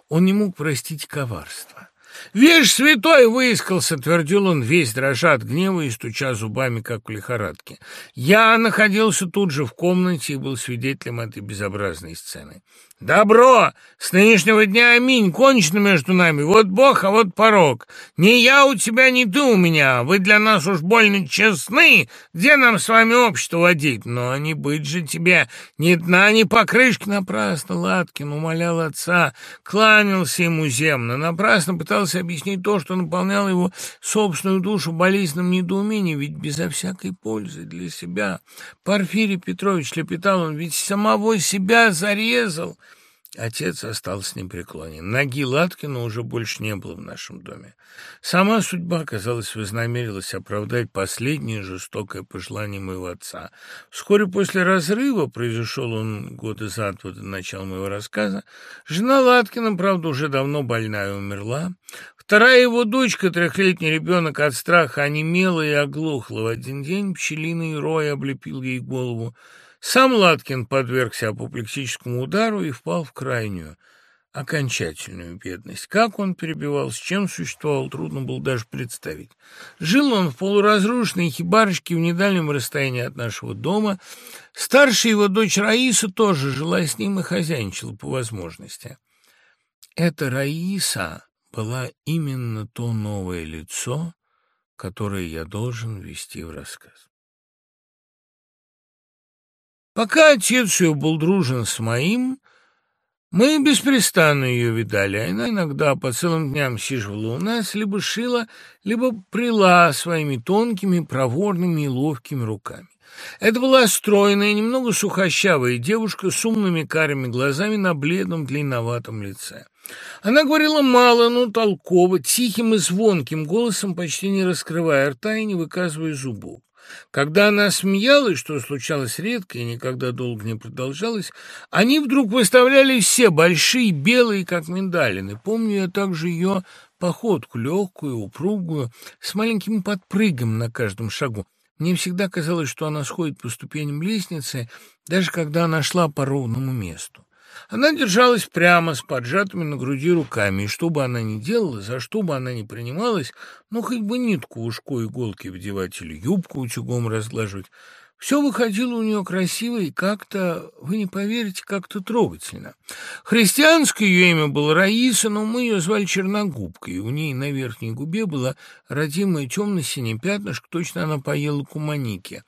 Он не мог простить коварство. «Вещь святой выискался!» — твердил он, весь дрожа от гнева и стуча зубами, как в лихорадке. Я находился тут же в комнате и был свидетелем этой безобразной сцены. «Добро! С нынешнего дня аминь! Кончено между нами! Вот Бог, а вот порог! Не я у тебя, не ты у меня! Вы для нас уж больно честны! Где нам с вами общество водить? Но не быть же тебе ни дна, ни покрышки!» Напрасно Латкин умолял отца, кланялся ему земно, напрасно пытался объяснить то, что наполняло его собственную душу болезненным недоумением, ведь безо всякой пользы для себя. Порфирий Петрович лепетал он, ведь самого себя зарезал. Отец остался непреклонен. Ноги Латкина уже больше не было в нашем доме. Сама судьба, казалось, вознамерилась оправдать последнее жестокое пожелание моего отца. Вскоре после разрыва, произошел он годы за два до начала моего рассказа, жена Латкина, правда, уже давно больная умерла. Вторая его дочка, трехлетний ребенок от страха, онемела и оглохла. В один день пчелиный рой облепил ей голову. Сам Латкин подвергся апоплексическому удару и впал в крайнюю, окончательную бедность. Как он перебивал, с чем существовал, трудно было даже представить. Жил он в полуразрушенной хибарочке в недальнем расстоянии от нашего дома. Старшая его дочь Раиса тоже жила с ним и хозяйничала по возможности. Эта Раиса была именно то новое лицо, которое я должен ввести в рассказ. Пока отец ее был дружен с моим, мы беспрестанно ее видали, а она иногда по целым дням сиживала у нас, либо шила, либо прила своими тонкими, проворными и ловкими руками. Это была стройная, немного сухощавая девушка с умными карими глазами на бледном длинноватом лице. Она говорила мало, но толково, тихим и звонким голосом, почти не раскрывая рта и не выказывая зубов. Когда она смеялась, что случалось редко и никогда долго не продолжалось, они вдруг выставляли все большие, белые, как миндалины. Помню я также ее походку, легкую, упругую, с маленьким подпрыгом на каждом шагу. Мне всегда казалось, что она сходит по ступеням лестницы, даже когда она шла по ровному месту. Она держалась прямо, с поджатыми на груди руками, и что бы она ни делала, за что бы она ни принималась, ну, хоть бы нитку ушко иголки вдевать или юбку утюгом разглаживать, все выходило у нее красиво и как-то, вы не поверите, как-то трогательно. Христианское ее имя было Раиса, но мы ее звали Черногубкой, у ней на верхней губе было родимое темно-синее пятнышко, точно она поела куманики.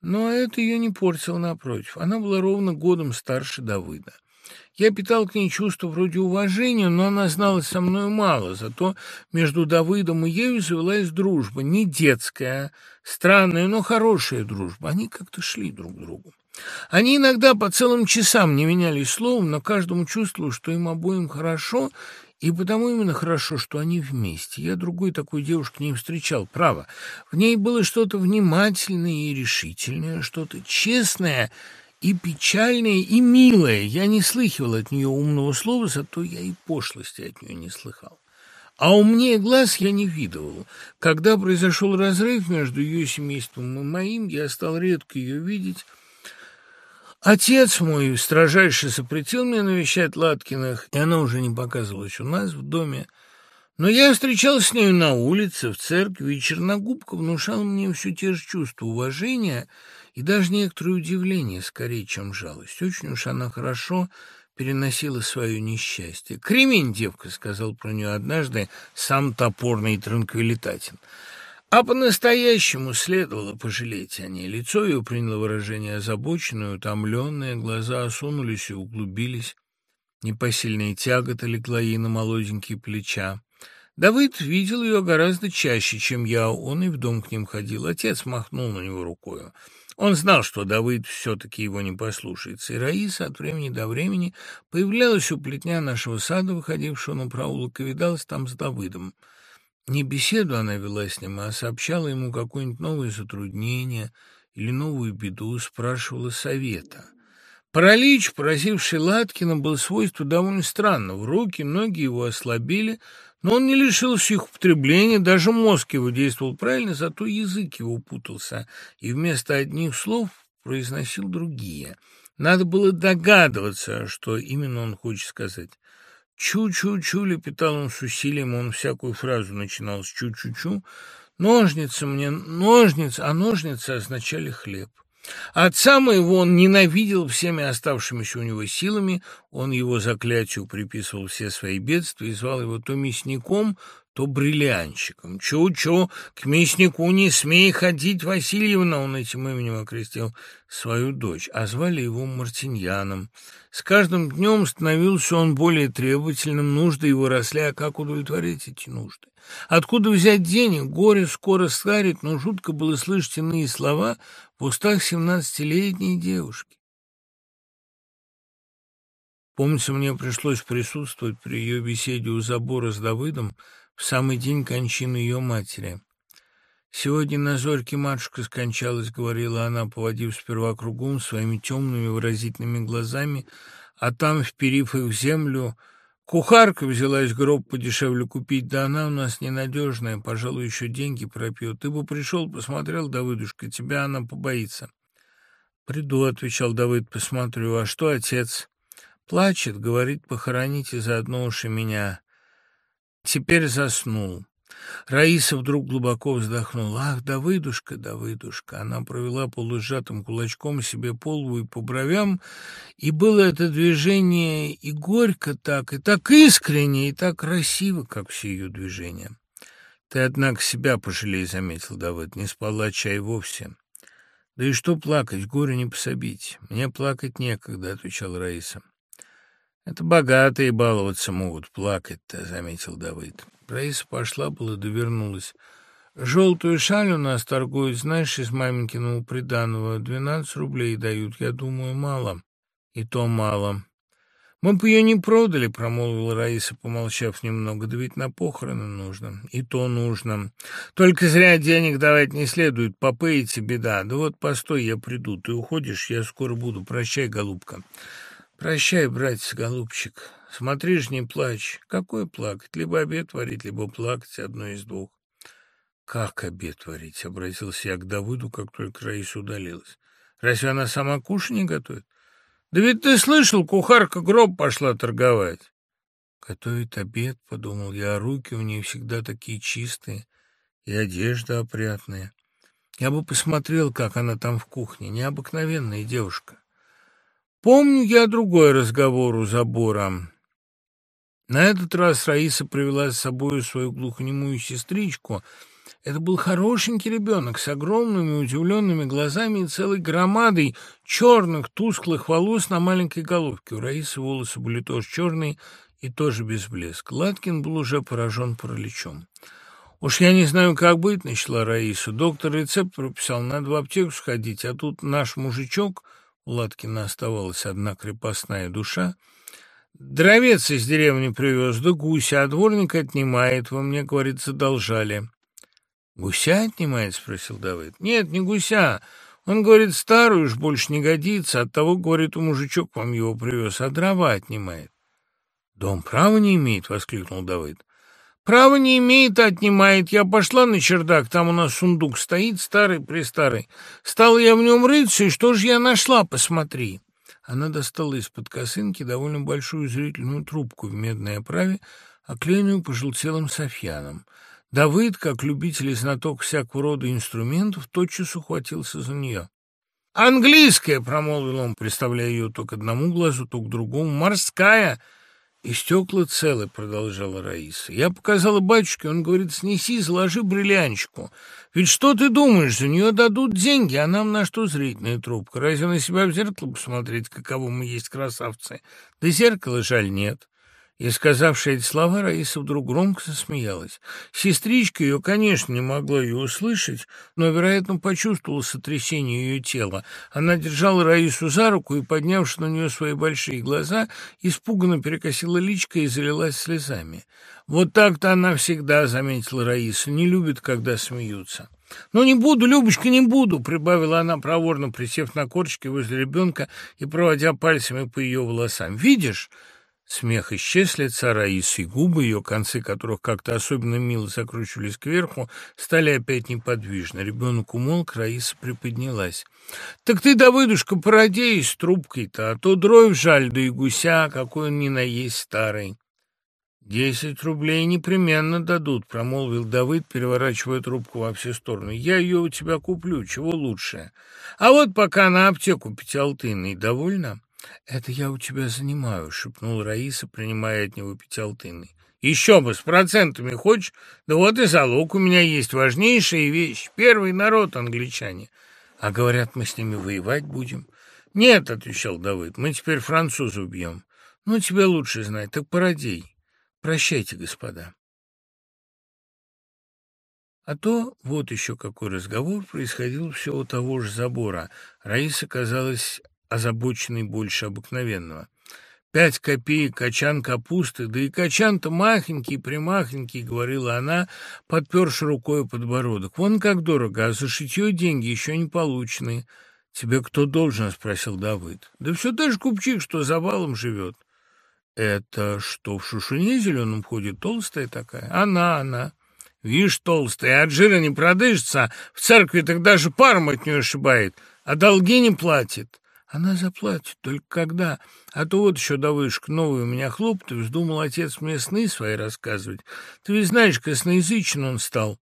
Но это ее не портило, напротив. Она была ровно годом старше Давыда. Я питал к ней чувство вроде уважения, но она знала со мной мало, зато между Давыдом и ею завелась дружба, не детская, странная, но хорошая дружба. Они как-то шли друг к другу. Они иногда по целым часам не менялись словом, но каждому чувствовал, что им обоим хорошо, и потому именно хорошо, что они вместе. Я другой такой девушки не встречал, право. В ней было что-то внимательное и решительное, что-то честное и печальное, и милое. Я не слыхивал от нее умного слова, зато я и пошлости от нее не слыхал. А умнее глаз я не видывал. Когда произошел разрыв между ее семейством и моим, я стал редко ее видеть. Отец мой строжайше запретил мне навещать Латкиных, и она уже не показывалась у нас в доме. Но я встречался с нею на улице, в церкви, и Черногубка внушала мне все те же чувства уважения и даже некоторое удивление, скорее, чем жалость. Очень уж она хорошо переносила свое несчастье. «Кремень, девка», — сказал про нее однажды сам топорный транквилитатин. А по-настоящему следовало пожалеть о ней. Лицо ее приняло выражение озабоченное, утомленное, глаза осунулись и углубились. Непосильная тягота легла ей на молоденькие плеча. Давыд видел ее гораздо чаще, чем я, он и в дом к ним ходил. Отец махнул на него рукою. Он знал, что Давыд все-таки его не послушается, и Раиса от времени до времени появлялась у плетня нашего сада, выходившего на проулок, и видалась там с Давыдом. Не беседу она вела с ним, а сообщала ему какое-нибудь новое затруднение или новую беду, спрашивала совета. Паралич, поразивший Латкина, был свойство довольно странного. Руки, ноги его ослабели, но он не лишился их употребления, даже мозг его действовал правильно, зато язык его путался, и вместо одних слов произносил другие. Надо было догадываться, что именно он хочет сказать. «Чу-чу-чу», — лепетал он с усилием, он всякую фразу начинал с «чу-чу-чу». «Ножницы мне, ножницы», а ножницы означали хлеб. Отца моего он ненавидел всеми оставшимися у него силами, он его заклятию приписывал все свои бедствия и звал его то мясником, то бриллианщиком. «Чу-чу, к мяснику не смей ходить, Васильевна!» Он этим именем окрестил свою дочь, а звали его Мартиньяном. С каждым днем становился он более требовательным, нужды его росли, а как удовлетворить эти нужды? Откуда взять денег? Горе скоро старит, но жутко было слышать иные слова в устах семнадцатилетней девушки. Помнится, мне пришлось присутствовать при ее беседе у забора с Давыдом в самый день кончины ее матери. «Сегодня на зорьке матушка скончалась», — говорила она, поводив сперва кругом своими темными выразительными глазами, а там, вперив их в землю, Кухарка взялась гроб подешевле купить, да она у нас ненадежная, пожалуй, еще деньги пропьет. Ты бы пришел, посмотрел, Давыдушка, тебя она побоится. «Приду», — отвечал Давыд, — «посмотрю. А что отец?» «Плачет, говорит, похороните заодно уж и меня». Теперь заснул. Раиса вдруг глубоко вздохнула. «Ах, Давыдушка, Давыдушка!» Она провела полусжатым кулачком себе по лбу и по бровям, и было это движение и горько так, и так искренне, и так красиво, как все ее движения. «Ты, однако, себя пожалей», — заметил Давыд, — «не спала чай вовсе». «Да и что плакать, горе не пособить. Мне плакать некогда», — отвечал Раиса. «Это богатые баловаться могут, плакать-то», — заметил Давыд. Раиса пошла было, довернулась. «Желтую шаль у нас торгуют, знаешь, из маменькиного приданого. Двенадцать рублей дают, я думаю, мало. И то мало. «Мы бы ее не продали», — промолвила Раиса, помолчав немного. «Да ведь на похороны нужно. И то нужно. Только зря денег давать не следует. Попы эти беда. Да вот постой, я приду. Ты уходишь, я скоро буду. Прощай, голубка». «Прощай, братец, голубчик. Смотри ж, не плачь. Какой плакать? Либо обед варить, либо плакать. Одно из двух». «Как обед варить?» — обратился я к Давыду, как только Раиса удалилась. «Разве она сама кушанье готовит?» Да ведь ты слышал, кухарка гроб пошла торговать. Готовит обед, подумал я, а руки у нее всегда такие чистые, и одежда опрятная. Я бы посмотрел, как она там в кухне, необыкновенная девушка. Помню я другой разговор у забора. На этот раз Раиса привела с собой свою глухонемую сестричку — это был хорошенький ребенок с огромными удивленными глазами и целой громадой черных тусклых волос на маленькой головке. У Раисы волосы были тоже черные и тоже без блеска. Латкин был уже поражен параличом. «Уж я не знаю, как быть», — начала Раиса. «Доктор рецепт прописал, надо в аптеку сходить, а тут наш мужичок...» Латкина оставалась одна крепостная душа — Дровец из деревни привез, да гуся, а дворник отнимает, вы мне, говорит, задолжали. «Гуся отнимает?» — спросил Давыд. «Нет, не гуся. Он, говорит, старую уж больше не годится. Оттого, говорит, у мужичок вам его привез, а дрова отнимает». «Дом права не имеет?» — воскликнул Давыд. «Право не имеет, а отнимает. Я пошла на чердак, там у нас сундук стоит, старый-престарый. Стала я в нем рыться, и что же я нашла, посмотри». Она достала из-под косынки довольно большую зрительную трубку в медной оправе, оклеенную пожелтелым софьяном. Давыд, как любитель и знаток всякого рода инструментов, тотчас ухватился за нее. «Английская!» — промолвил он, представляя ее то к одному глазу, то к другому. «Морская!» «И стекла целы», — продолжала Раиса. «Я показала батюшке, он говорит, снеси, заложи бриллианчику. Ведь что ты думаешь, за нее дадут деньги, а нам на что зрительная трубка? Разве на себя в зеркало посмотреть, каково мы есть красавцы? Да зеркала жаль нет». И, сказавши эти слова, Раиса вдруг громко засмеялась. Сестричка ее, конечно, не могла ее услышать, но, вероятно, почувствовала сотрясение ее тела. Она держала Раису за руку и, поднявши на нее свои большие глаза, испуганно перекосила личко и залилась слезами. «Вот так-то она всегда», — заметила Раиса, — «не любит, когда смеются». «Ну, не буду, Любочка, не буду», — прибавила она проворно, присев на корчики возле ребенка и проводя пальцами по ее волосам. «Видишь?» Смех исчез лица Раисы, и губы ее, концы которых как-то особенно мило закручивались кверху, стали опять неподвижны. Ребенок умолк, Раиса приподнялась. «Так ты, Давыдушка, породей с трубкой-то, а то дров жаль, да и гуся, какой он ни на есть старый». «Десять рублей непременно дадут», — промолвил Давыд, переворачивая трубку во все стороны. «Я ее у тебя куплю, чего лучше. А вот пока на аптеку пятиалтынный. Довольно?» «Это я у тебя занимаю», — шепнул Раиса, принимая от него пятиалтынный. «Еще бы, с процентами хочешь? Да вот и залог у меня есть, важнейшая вещь. Первый народ англичане. А говорят, мы с ними воевать будем». «Нет», — отвечал Давыд, — «мы теперь французов бьем. Ну, тебе лучше знать, так породей. Прощайте, господа». А то вот еще какой разговор происходил все у того же забора. Раиса, казалось, озабоченный больше обыкновенного. «Пять копеек качан капусты, да и качан-то махенький-примахенький», — говорила она, подперши рукой подбородок. «Вон как дорого, а за шитье деньги еще не получены». «Тебе кто должен?» — спросил Давыд. «Да все та же купчик, что за валом живет». «Это что, в шушуне зеленом ходит, толстая такая?» «Она, она». «Вишь, толстая, от жира не продышится, в церкви так даже паром от нее ошибает, а долги не платит». Она заплатит, только когда... А то вот еще довышка новый у меня хлопоты, вздумал отец мне сны свои рассказывать. Ты ведь знаешь, косноязычен он стал.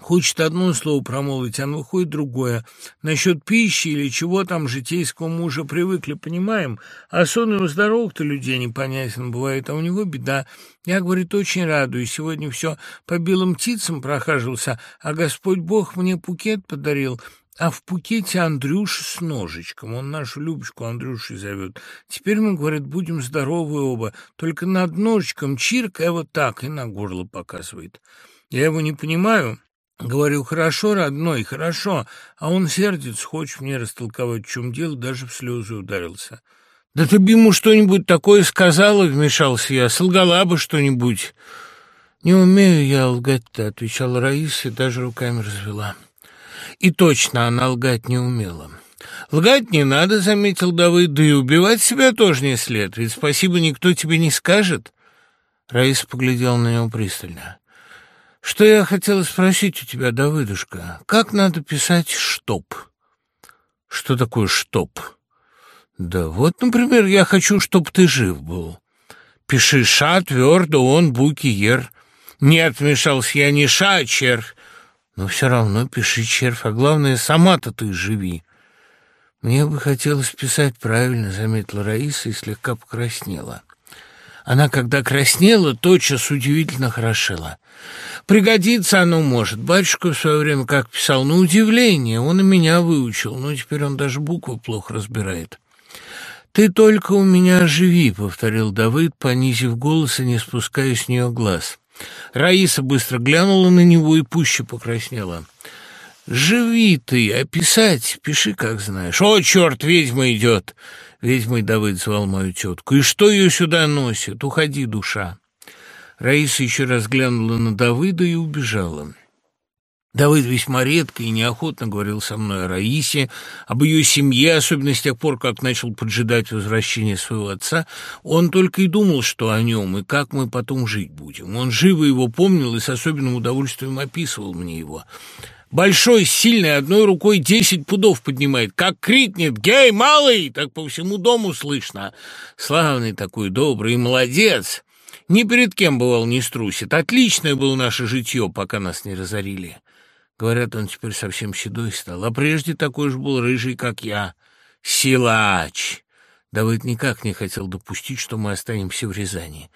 Хочет одно слово промолвить, а выходит другое. Насчет пищи или чего там житейского мы уже привыкли, понимаем. А сон у здоровых-то людей непонятен бывает, а у него беда. Я, говорит, очень радуюсь. Сегодня все по белым птицам прохаживался, а Господь Бог мне пукет подарил. А в Пукете Андрюша с ножичком. Он нашу Любочку Андрюшей зовет. Теперь мы, говорит, будем здоровы оба. Только над ножичком чиркая вот так и на горло показывает. Я его не понимаю. Говорю, хорошо, родной, хорошо. А он сердится, хочет мне растолковать, в чем дело, даже в слезы ударился. «Да ты бы ему что-нибудь такое сказала», — вмешался я, — «солгала бы что-нибудь». «Не умею я лгать-то», — отвечала Раиса и даже руками развела. И точно она лгать не умела. «Лгать не надо», — заметил Давыд, — «да и убивать себя тоже не след, ведь спасибо никто тебе не скажет». Раиса поглядела на него пристально. «Что я хотела спросить у тебя, Давыдушка? Как надо писать «штоп»?» «Что такое «штоп»?» «Да вот, например, я хочу, чтоб ты жив был. Пиши «ша» твердо, он, буки, ер». «Нет», — вмешался я, — «не «ша», а «червь». Но все равно пиши «червь», а главное, сама-то ты живи. Мне бы хотелось писать правильно, — заметила Раиса и слегка покраснела. Она, когда краснела, тотчас удивительно хорошела. Пригодится оно может. Батюшка в свое время как писал, на удивление, он и меня выучил, но теперь он даже буквы плохо разбирает. «Ты только у меня живи», — повторил Давыд, понизив голос и не спуская с нее глаз. Раиса быстро глянула на него и пуще покраснела. «Живи ты, а писать пиши, как знаешь». «О, черт, ведьма идет!» Ведьмой Давыд звал мою тетку. «И что ее сюда носит? Уходи, душа!» Раиса еще раз глянула на Давыда и убежала. Давыд весьма редко и неохотно говорил со мной о Раисе, об ее семье, особенно с тех пор, как начал поджидать возвращения своего отца. Он только и думал, что о нем, и как мы потом жить будем. Он живо его помнил и с особенным удовольствием описывал мне его. Большой, сильный, одной рукой десять пудов поднимает. Как крикнет «Гей, малый!» Так по всему дому слышно. Славный такой, добрый, молодец. Ни перед кем, бывал, не струсит. Отличное было наше житье, пока нас не разорили. Говорят, он теперь совсем седой стал, а прежде такой же был рыжий, как я. Силач! Давыд никак не хотел допустить, что мы останемся в Рязани.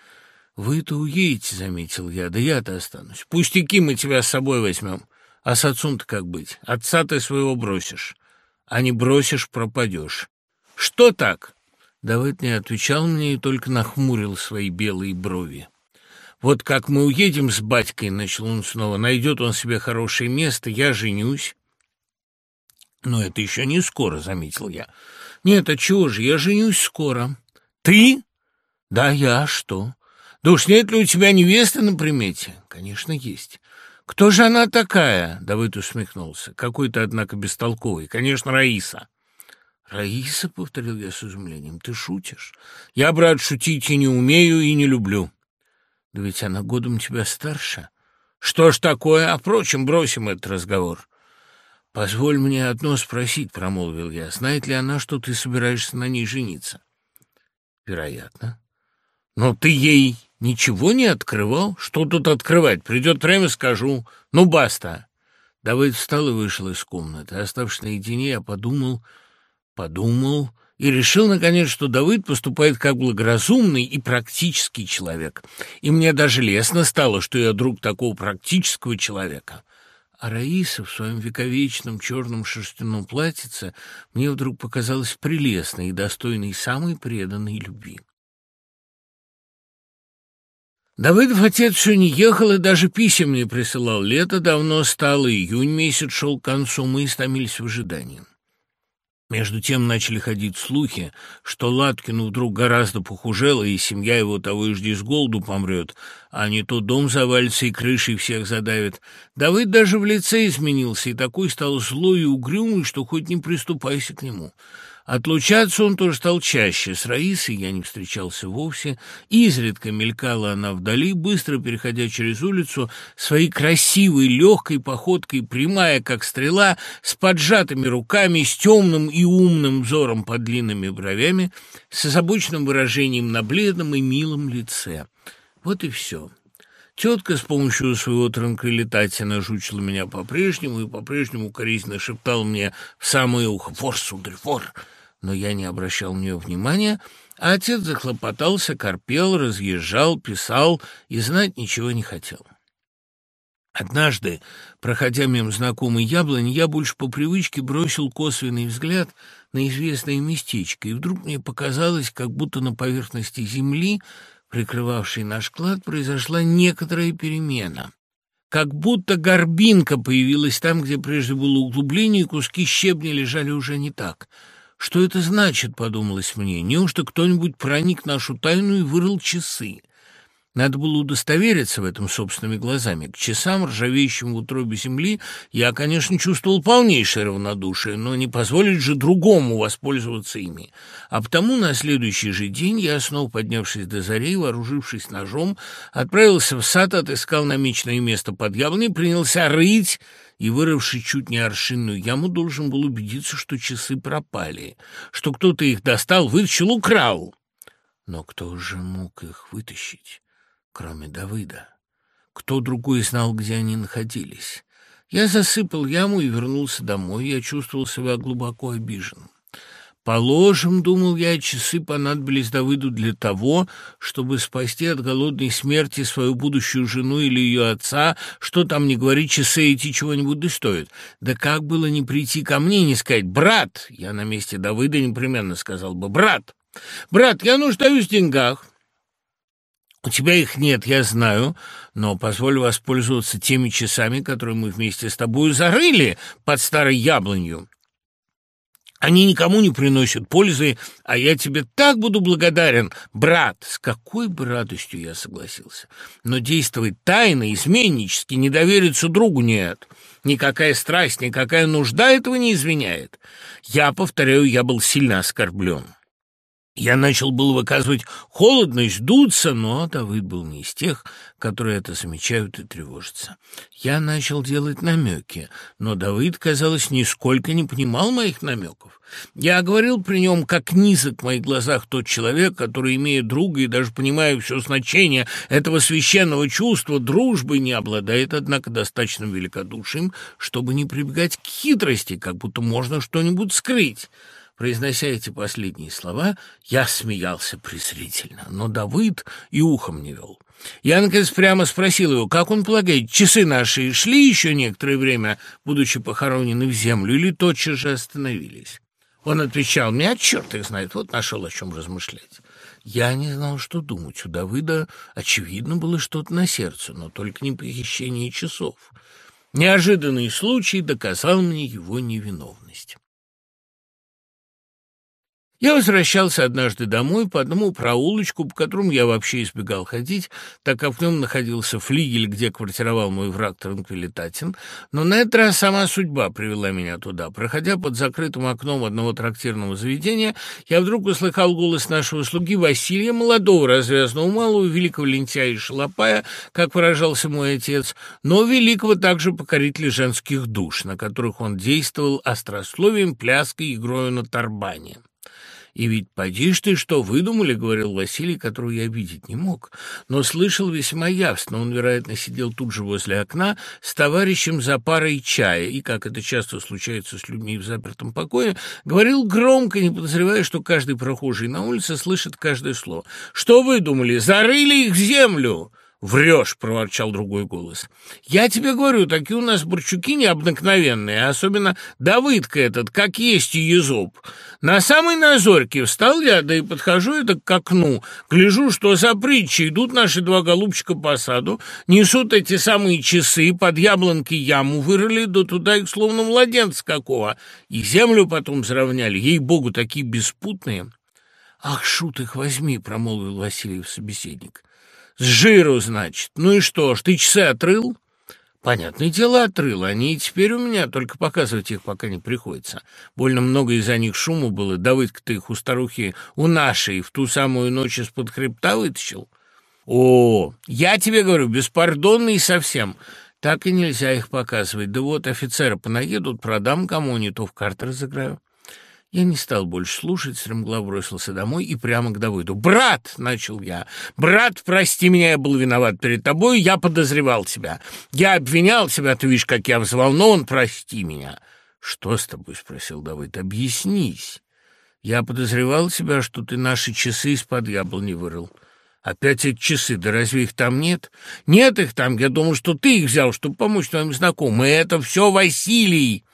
«Вы-то уедете», — заметил я, — «да я-то останусь. Пустяки мы тебя с собой возьмем». А с отцом-то как быть? Отца ты своего бросишь. А не бросишь, пропадешь. Что так? Давыд не отвечал мне и только нахмурил свои белые брови. Вот как мы уедем с батькой, начал он снова, найдет он себе хорошее место, я женюсь. Но это еще не скоро, заметил я. Нет, а чего же, я женюсь скоро. Ты? Да, я, а что? Да уж нет ли у тебя невесты на примете? Конечно, есть. «Кто же она такая?» — Давыд усмехнулся. «Какой-то, однако, бестолковый. Конечно, Раиса». «Раиса?» — повторил я с изумлением. «Ты шутишь?» «Я, брат, шутить и не умею, и не люблю». «Да ведь она годом тебя старше». «Что ж такое? А, впрочем, бросим этот разговор». «Позволь мне одно спросить», — промолвил я. «Знает ли она, что ты собираешься на ней жениться?» «Вероятно». «Но ты ей Ничего не открывал? Что тут открывать? Придет время, скажу. Ну, баста. Давыд встал и вышел из комнаты. Оставшись наедине, я подумал, подумал и решил, наконец, что Давыд поступает как благоразумный и практический человек. И мне даже лестно стало, что я друг такого практического человека. А Раиса в своем вековечном черном шерстяном платьице мне вдруг показалась прелестной и достойной самой преданной любви. Давыдов отец все не ехал и даже писем не присылал. Лето давно стало, июнь месяц шел к концу, мы истомились в ожидании. Между тем начали ходить слухи, что Латкину вдруг гораздо похужело, и семья его того и жди с голоду помрет, а не то дом завалится и крышей всех задавит. Давыд даже в лице изменился, и такой стал злой и угрюмый, что хоть не приступайся к нему. Отлучаться он тоже стал чаще. С Раисой я не встречался вовсе. Изредка мелькала она вдали, быстро переходя через улицу, своей красивой, легкой походкой, прямая, как стрела, с поджатыми руками, с темным и умным взором под длинными бровями, с озабоченным выражением на бледном и милом лице. Вот и все. Тетка с помощью своего транквилитатина жучила меня по-прежнему и по-прежнему коризненно шептала мне в самое ухо «Вор, сударь, вор!» но я не обращал на нее внимания, а отец захлопотался, корпел, разъезжал, писал и знать ничего не хотел. Однажды, проходя мимо знакомой яблони, я больше по привычке бросил косвенный взгляд на известное местечко, и вдруг мне показалось, как будто на поверхности земли, прикрывавшей наш клад, произошла некоторая перемена. Как будто горбинка появилась там, где прежде было углубление, и куски щебня лежали уже не так — Что это значит, подумалось мне? Неужто кто-нибудь проник нашу тайну и вырыл часы? Надо было удостовериться в этом собственными глазами. К часам, ржавеющим в утробе земли, я, конечно, чувствовал полнейшее равнодушие, но не позволить же другому воспользоваться ими. А потому на следующий же день я, снова поднявшись до зари, вооружившись ножом, отправился в сад, отыскал намеченное место под яблоней, принялся рыть, и, вырывший чуть не аршинную яму, должен был убедиться, что часы пропали, что кто-то их достал, вытащил, украл. Но кто же мог их вытащить? Кроме Давыда. Кто другой знал, где они находились? Я засыпал яму и вернулся домой. Я чувствовал себя глубоко обиженным. Положим, думал я, часы понадобились Давыду для того, чтобы спасти от голодной смерти свою будущую жену или ее отца, что там не говори, часы эти чего-нибудь да стоят. Да как было не прийти ко мне и не сказать «брат», я на месте Давыда непременно сказал бы «брат». «Брат, я нуждаюсь в деньгах, у тебя их нет, я знаю, но позволь воспользоваться теми часами, которые мы вместе с тобой зарыли под старой яблонью. Они никому не приносят пользы, а я тебе так буду благодарен, брат. С какой бы радостью я согласился. Но действовать тайно, изменнически, не довериться другу нет. Никакая страсть, никакая нужда этого не извиняет. Я, повторяю, я был сильно оскорблен. Я начал был выказывать холодность, дуться, но Давыд был не из тех, которые это замечают и тревожатся. Я начал делать намеки, но Давыд, казалось, нисколько не понимал моих намеков. Я говорил при нем, как низок в моих глазах тот человек, который, имея друга и даже понимая все значение этого священного чувства, дружбы не обладает, однако, достаточным великодушием, чтобы не прибегать к хитрости, как будто можно что-нибудь скрыть. Произнося эти последние слова, я смеялся презрительно, но Давыд и ухом не вел. Я, наконец, прямо спросил его, как он полагает, часы наши шли еще некоторое время, будучи похоронены в землю, или тотчас же остановились? Он отвечал мне, а черт их знает, вот нашел о чем размышлять. Я не знал, что думать. У Давыда, очевидно, было что-то на сердце, но только не похищение часов. Неожиданный случай доказал мне его невиновность. Я возвращался однажды домой по одному проулочку, по которому я вообще избегал ходить, так как в нем находился флигель, где квартировал мой враг Транквилитатин, но на этот раз сама судьба привела меня туда. Проходя под закрытым окном одного трактирного заведения, я вдруг услыхал голос нашего слуги Василия, молодого, развязного малого, великого лентяя и шалопая, как выражался мой отец, но великого также покорителя женских душ, на которых он действовал острословием, пляской игрою на тарбане. «И ведь поди ж ты, что выдумали», — говорил Василий, которого я видеть не мог, но слышал весьма явственно. Он, вероятно, сидел тут же возле окна с товарищем за парой чая и, как это часто случается с людьми в запертом покое, говорил громко, не подозревая, что каждый прохожий на улице слышит каждое слово. «Что выдумали? Зарыли их в землю!» «Врешь!» — проворчал другой голос. «Я тебе говорю, такие у нас борчуки необыкновенные, особенно Давыдка этот, как есть и езоп. На самой назорке встал я, да и подхожу это к окну, гляжу, что за притчи идут наши два голубчика по саду, несут эти самые часы, под яблонки яму вырыли, да туда их словно младенца какого, и землю потом заровняли, ей-богу, такие беспутные». «Ах, шут их возьми!» — промолвил Васильев собеседник. С жиру, значит. Ну и что ж, ты часы отрыл? Понятное дело, отрыл. Они и теперь у меня, только показывать их пока не приходится. Больно много из-за них шума было. Давыдка ты их у старухи, у нашей, в ту самую ночь из-под хребта вытащил. О, я тебе говорю, беспардонный совсем. Так и нельзя их показывать. Да вот офицеры понаедут, продам кому не то в карты разыграю. Я не стал больше слушать, стремглав бросился домой и прямо к Давыду. «Брат!» — начал я. «Брат, прости меня, я был виноват перед тобой, я подозревал тебя. Я обвинял тебя, ты видишь, как я взволнован, прости меня». «Что с тобой?» — спросил Давыд. «Объяснись. Я подозревал тебя, что ты наши часы из-под яблони вырыл». «Опять эти часы, да разве их там нет?» «Нет их там, я думал, что ты их взял, чтобы помочь твоим знакомым. И это все Василий!»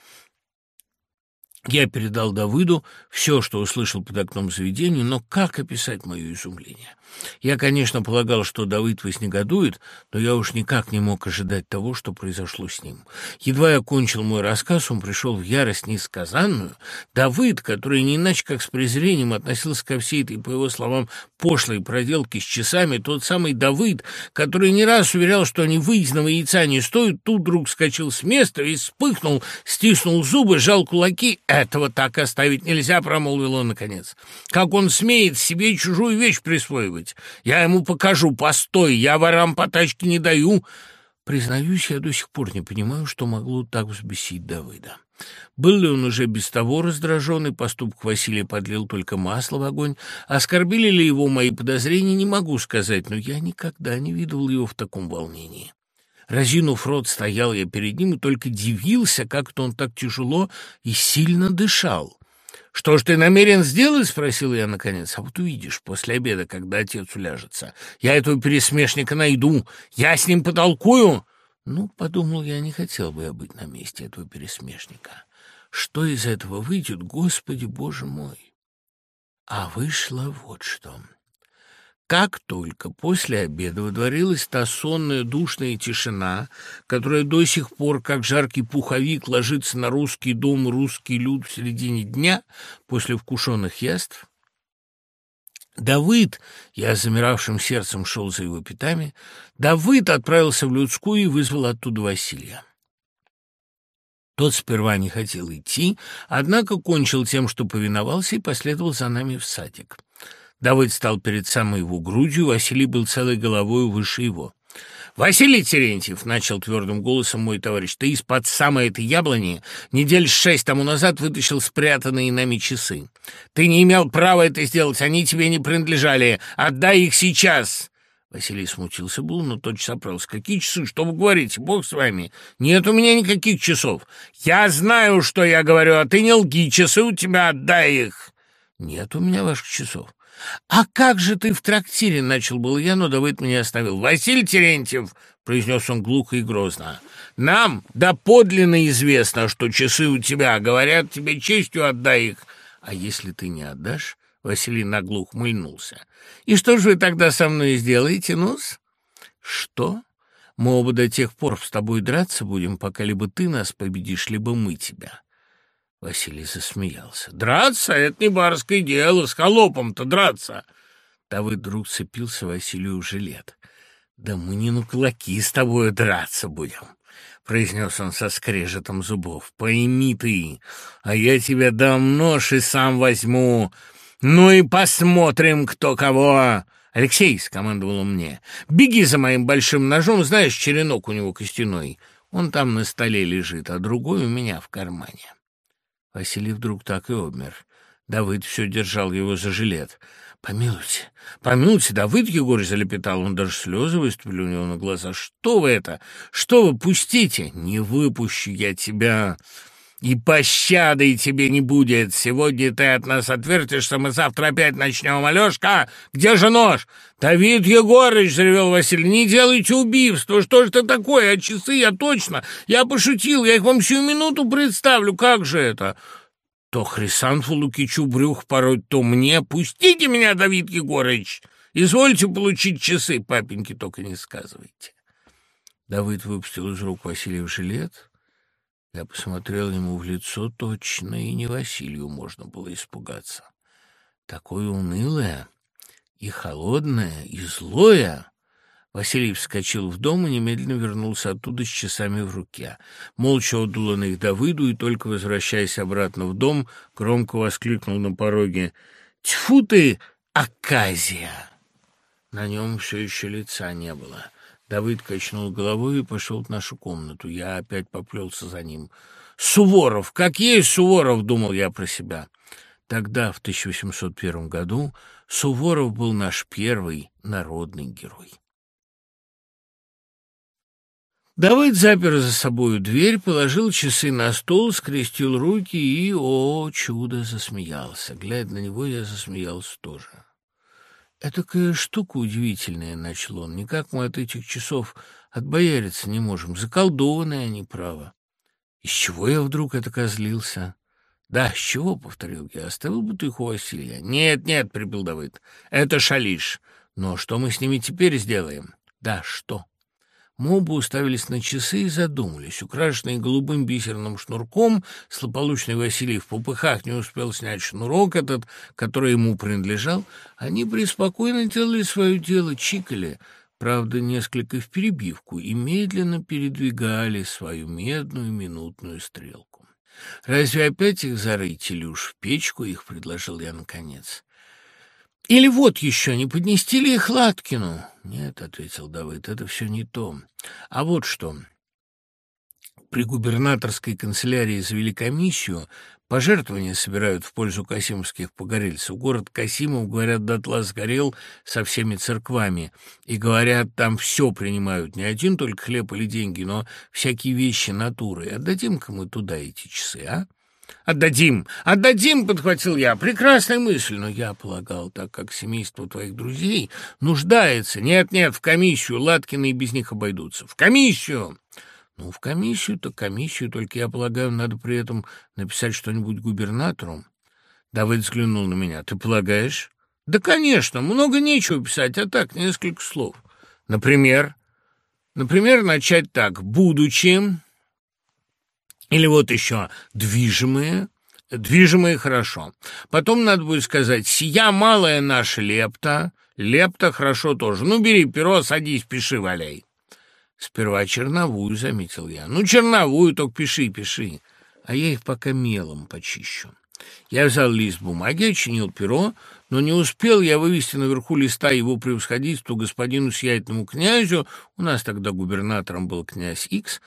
Я передал Давыду все, что услышал под окном заведения, но как описать мое изумление? Я, конечно, полагал, что Давыд вознегодует, но я уж никак не мог ожидать того, что произошло с ним. Едва я кончил мой рассказ, он пришел в ярость несказанную. Давыд, который не иначе как с презрением относился ко всей этой, по его словам, пошлой проделки с часами, тот самый Давыд, который не раз уверял, что они выеденного яйца не стоят, тут вдруг скачал с места и вспыхнул, стиснул зубы, сжал кулаки. «Этого так оставить нельзя», — промолвил он наконец. «Как он смеет себе чужую вещь присвоивать? Я ему покажу, постой, я ворам по тачке не даю». Признаюсь, я до сих пор не понимаю, что могло так взбесить Давыда. Был ли он уже без того раздраженный, поступок Василия подлил только масло в огонь, оскорбили ли его мои подозрения, не могу сказать, но я никогда не видел его в таком волнении. Разинув рот, стоял я перед ним и только дивился, как-то он так тяжело и сильно дышал. «Что ж ты намерен сделать?» — спросил я наконец. «А вот увидишь после обеда, когда отец уляжется. Я этого пересмешника найду. Я с ним потолкую». Ну, подумал я, не хотел бы я быть на месте этого пересмешника. Что из этого выйдет, Господи Боже мой? А вышло вот что. Как только после обеда водворилась та сонная душная тишина, которая до сих пор, как жаркий пуховик, ложится на русский дом русский люд в середине дня после вкушенных яств, Давыд, я с замиравшим сердцем шел за его пятами, Давыд отправился в людскую и вызвал оттуда Василия. Тот сперва не хотел идти, однако кончил тем, что повиновался и последовал за нами в садик. Давыд стал перед самой его грудью, Василий был целой головой выше его. «Василий Терентьев», — начал твердым голосом мой товарищ, «ты из-под самой этой яблони недель шесть тому назад вытащил спрятанные нами часы. Ты не имел права это сделать, они тебе не принадлежали. Отдай их сейчас!» Василий смутился был, но тотчас оправился. «Какие часы? Что вы говорите? Бог с вами! Нет у меня никаких часов! Я знаю, что я говорю, а ты не лги! Часы у тебя, отдай их!» «Нет у меня ваших часов. «А как же ты в трактире?» — начал был я, но Давыд меня оставил. «Василий Терентьев!» — произнес он глухо и грозно. «Нам доподлинно известно, что часы у тебя. Говорят, тебе честью отдай их. А если ты не отдашь?» — Василий наглух мыльнулся. «И что же вы тогда со мной сделаете, нус?» «Что? Мы оба до тех пор с тобой драться будем, пока либо ты нас победишь, либо мы тебя». Василий засмеялся. «Драться — это не барское дело, с холопом-то драться!» Давыд вдруг цепился Василию в жилет. «Да мы не на кулаки с тобой драться будем!» — произнес он со скрежетом зубов. «Пойми ты, а я тебя дам нож и сам возьму. Ну и посмотрим, кто кого!» «Алексей!» — скомандовал он мне. «Беги за моим большим ножом, знаешь, черенок у него костяной. Он там на столе лежит, а другой у меня в кармане». Василий вдруг так и обмер. Давыд все держал его за жилет. «Помилуйте, помилуйте, Давыд Егорыч!» — залепетал он, даже слезы выступили у него на глаза. «Что вы это? Что вы? Пустите!» «Не выпущу я тебя!» И пощады тебе не будет. Сегодня ты от нас отвертишься, мы завтра опять начнем. Алешка, где же нож? Давид Егорыч, заревел Василий, не делайте убийство. Что ж это такое? А часы я точно. Я пошутил, я их вам всю минуту представлю. Как же это? То Хрисанфу Лукичу брюх пороть, то мне. Пустите меня, Давид Егорыч. Извольте получить часы, папеньки, только не сказывайте. Давид выпустил из рук в жилет я посмотрел ему в лицо точно, и не Василию можно было испугаться. Такое унылое и холодное, и злое. Василий вскочил в дом и немедленно вернулся оттуда с часами в руке. Молча отдал он их Давыду, и только возвращаясь обратно в дом, громко воскликнул на пороге «Тьфу ты, Аказия!» На нем все еще лица не было. Давыд качнул головой и пошел в нашу комнату. Я опять поплелся за ним. «Суворов! Как есть Суворов!» — думал я про себя. Тогда, в 1801 году, Суворов был наш первый народный герой. Давыд запер за собою дверь, положил часы на стол, скрестил руки и, о, чудо, засмеялся. Глядя на него, я засмеялся тоже. «Этакая штука удивительная», — начал он. «Никак мы от этих часов отбояриться не можем. Заколдованные они, право». Из чего я вдруг это козлился? «Да, с чего?» — повторил я. «Оставил бы ты их у Василия?» «Нет, нет», — прибыл Давыд. «Это шалиш. Но что мы с ними теперь сделаем?» «Да, что?» Мы оба уставились на часы и задумались. Украшенный голубым бисерным шнурком, злополучный Василий в попыхах не успел снять шнурок этот, который ему принадлежал. Они преспокойно делали свое дело, чикали, правда, несколько в перебивку, и медленно передвигали свою медную минутную стрелку. «Разве опять их зарыть или в печку?» — их предложил я наконец. Или вот еще, не поднести ли их Латкину? Нет, — ответил Давыд, — это все не то. А вот что. При губернаторской канцелярии завели комиссию, пожертвования собирают в пользу касимовских погорельцев. Город Касимов, говорят, дотла сгорел со всеми церквами. И, говорят, там все принимают, не один только хлеб или деньги, но всякие вещи натуры. Отдадим-ка мы туда эти часы, а? «Отдадим! Отдадим!» — подхватил я. «Прекрасная мысль!» Но я полагал, так как семейство твоих друзей нуждается. Нет-нет, в комиссию. Латкины и без них обойдутся. В комиссию! Ну, в комиссию-то комиссию, только я полагаю, надо при этом написать что-нибудь губернатору. Давыд взглянул на меня. Ты полагаешь? Да, конечно, много нечего писать, а так, несколько слов. Например? Например, начать так. «Будучи...» Или вот еще движимые. Движимые хорошо. Потом надо будет сказать «сия малая наша лепта». Лепта хорошо тоже. Ну, бери перо, садись, пиши, валяй. Сперва черновую, заметил я. Ну, черновую, только пиши, пиши. А я их пока мелом почищу. Я взял лист бумаги, очинил перо, но не успел я вывести наверху листа его превосходительству господину сиятельному князю, у нас тогда губернатором был князь Икс,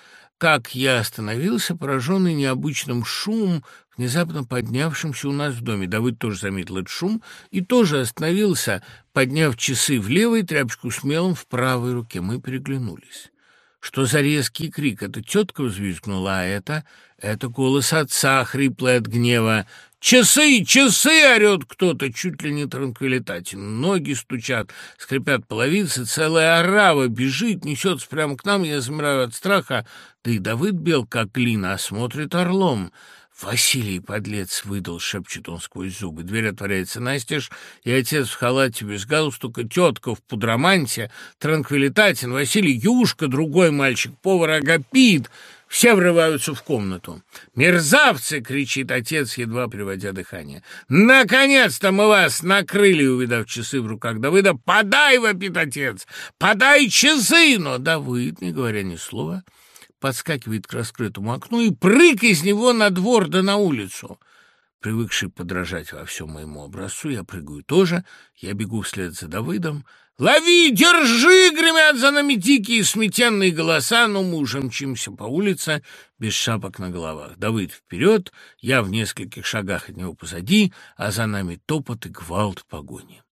как я остановился, пораженный необычным шумом, внезапно поднявшимся у нас в доме. Давыд тоже заметил этот шум и тоже остановился, подняв часы в левой, тряпочку с мелом в правой руке. Мы переглянулись. Что за резкий крик? Это тетка взвизгнула, а это... Это голос отца, хриплый от гнева. «Часы! Часы!» — орет кто-то, чуть ли не транквилитатин. Ноги стучат, скрипят половицы, целая орава бежит, несется прямо к нам. Я замираю от страха. Да и Давыд бел, как глина, а смотрит орлом. «Василий, подлец!» — выдал, шепчет он сквозь зубы. Дверь отворяется настежь, и отец в халате без галстука, тетка в пудроманте, транквилитатин, Василий Юшка, другой мальчик, повар Агапит — все врываются в комнату. «Мерзавцы!» — кричит отец, едва приводя дыхание. «Наконец-то мы вас накрыли!» Увидав часы в руках Давыда. «Подай!» — вопит отец. «Подай часы!» Но Давыд, не говоря ни слова, подскакивает к раскрытому окну и прыг из него на двор да на улицу. Привыкший подражать во всем моему образцу, я прыгаю тоже. Я бегу вслед за Давыдом. «Лови! Держи!» — гремят за нами дикие сметенные голоса, но мы уже мчимся по улице без шапок на головах. Давыд вперед, я в нескольких шагах от него позади, а за нами топот и гвалт погони.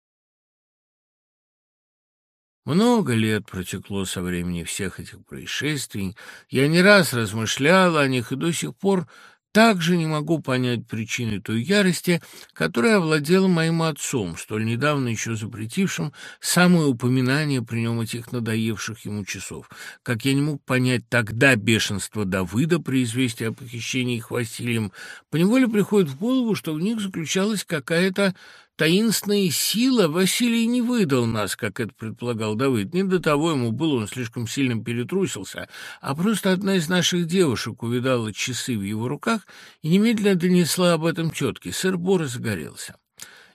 Много лет протекло со времени всех этих происшествий. Я не раз размышлял о них и до сих пор также не могу понять причины той ярости, которая овладела моим отцом, столь недавно еще запретившим самое упоминание при нем этих надоевших ему часов. Как я не мог понять тогда бешенство Давыда при известии о похищении их Василием, поневоле приходит в голову, что в них заключалась какая-то таинственная сила, Василий не выдал нас, как это предполагал Давыд. Не до того ему было, он слишком сильно перетрусился, а просто одна из наших девушек увидала часы в его руках и немедленно донесла об этом тетке. Сэр Бор загорелся.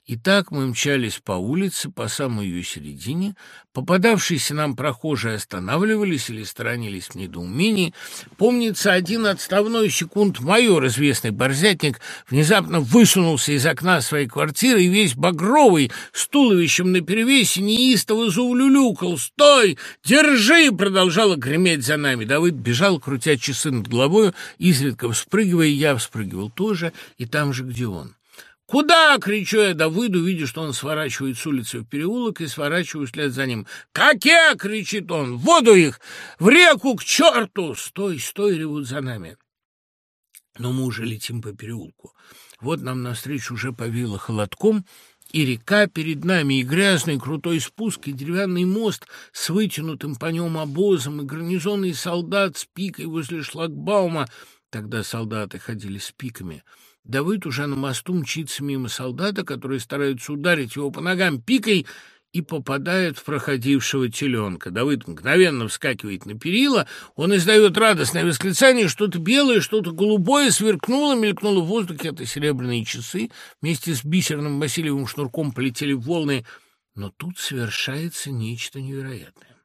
И так мы мчались по улице, по самой ее середине. Попадавшиеся нам прохожие останавливались или сторонились в недоумении. Помнится, один отставной секунд майор, известный борзятник, внезапно высунулся из окна своей квартиры и весь багровый, с туловищем наперевесе, неистово заулюлюкал. «Стой! Держи!» — продолжала греметь за нами. Давыд бежал, крутя часы над головой, изредка вспрыгивая, я вспрыгивал тоже, и там же, где он. «Куда?» — кричу я Давыду, видя, что он сворачивает с улицы в переулок, и сворачиваю вслед за ним. «Как я?» — кричит он. «В воду их! В реку к черту!» «Стой, стой!» — ревут за нами. Но мы уже летим по переулку. Вот нам навстречу уже повило холодком, и река перед нами, и грязный крутой спуск, и деревянный мост с вытянутым по нем обозом, и гарнизонный солдат с пикой возле шлагбаума. Тогда солдаты ходили с пиками — Давыд уже на мосту мчится мимо солдата, который старается ударить его по ногам пикой, и попадает в проходившего теленка. Давыд мгновенно вскакивает на перила, он издает радостное восклицание, что-то белое, что-то голубое сверкнуло, мелькнуло в воздухе, это серебряные часы, вместе с бисерным Васильевым шнурком полетели волны, но тут совершается нечто невероятное.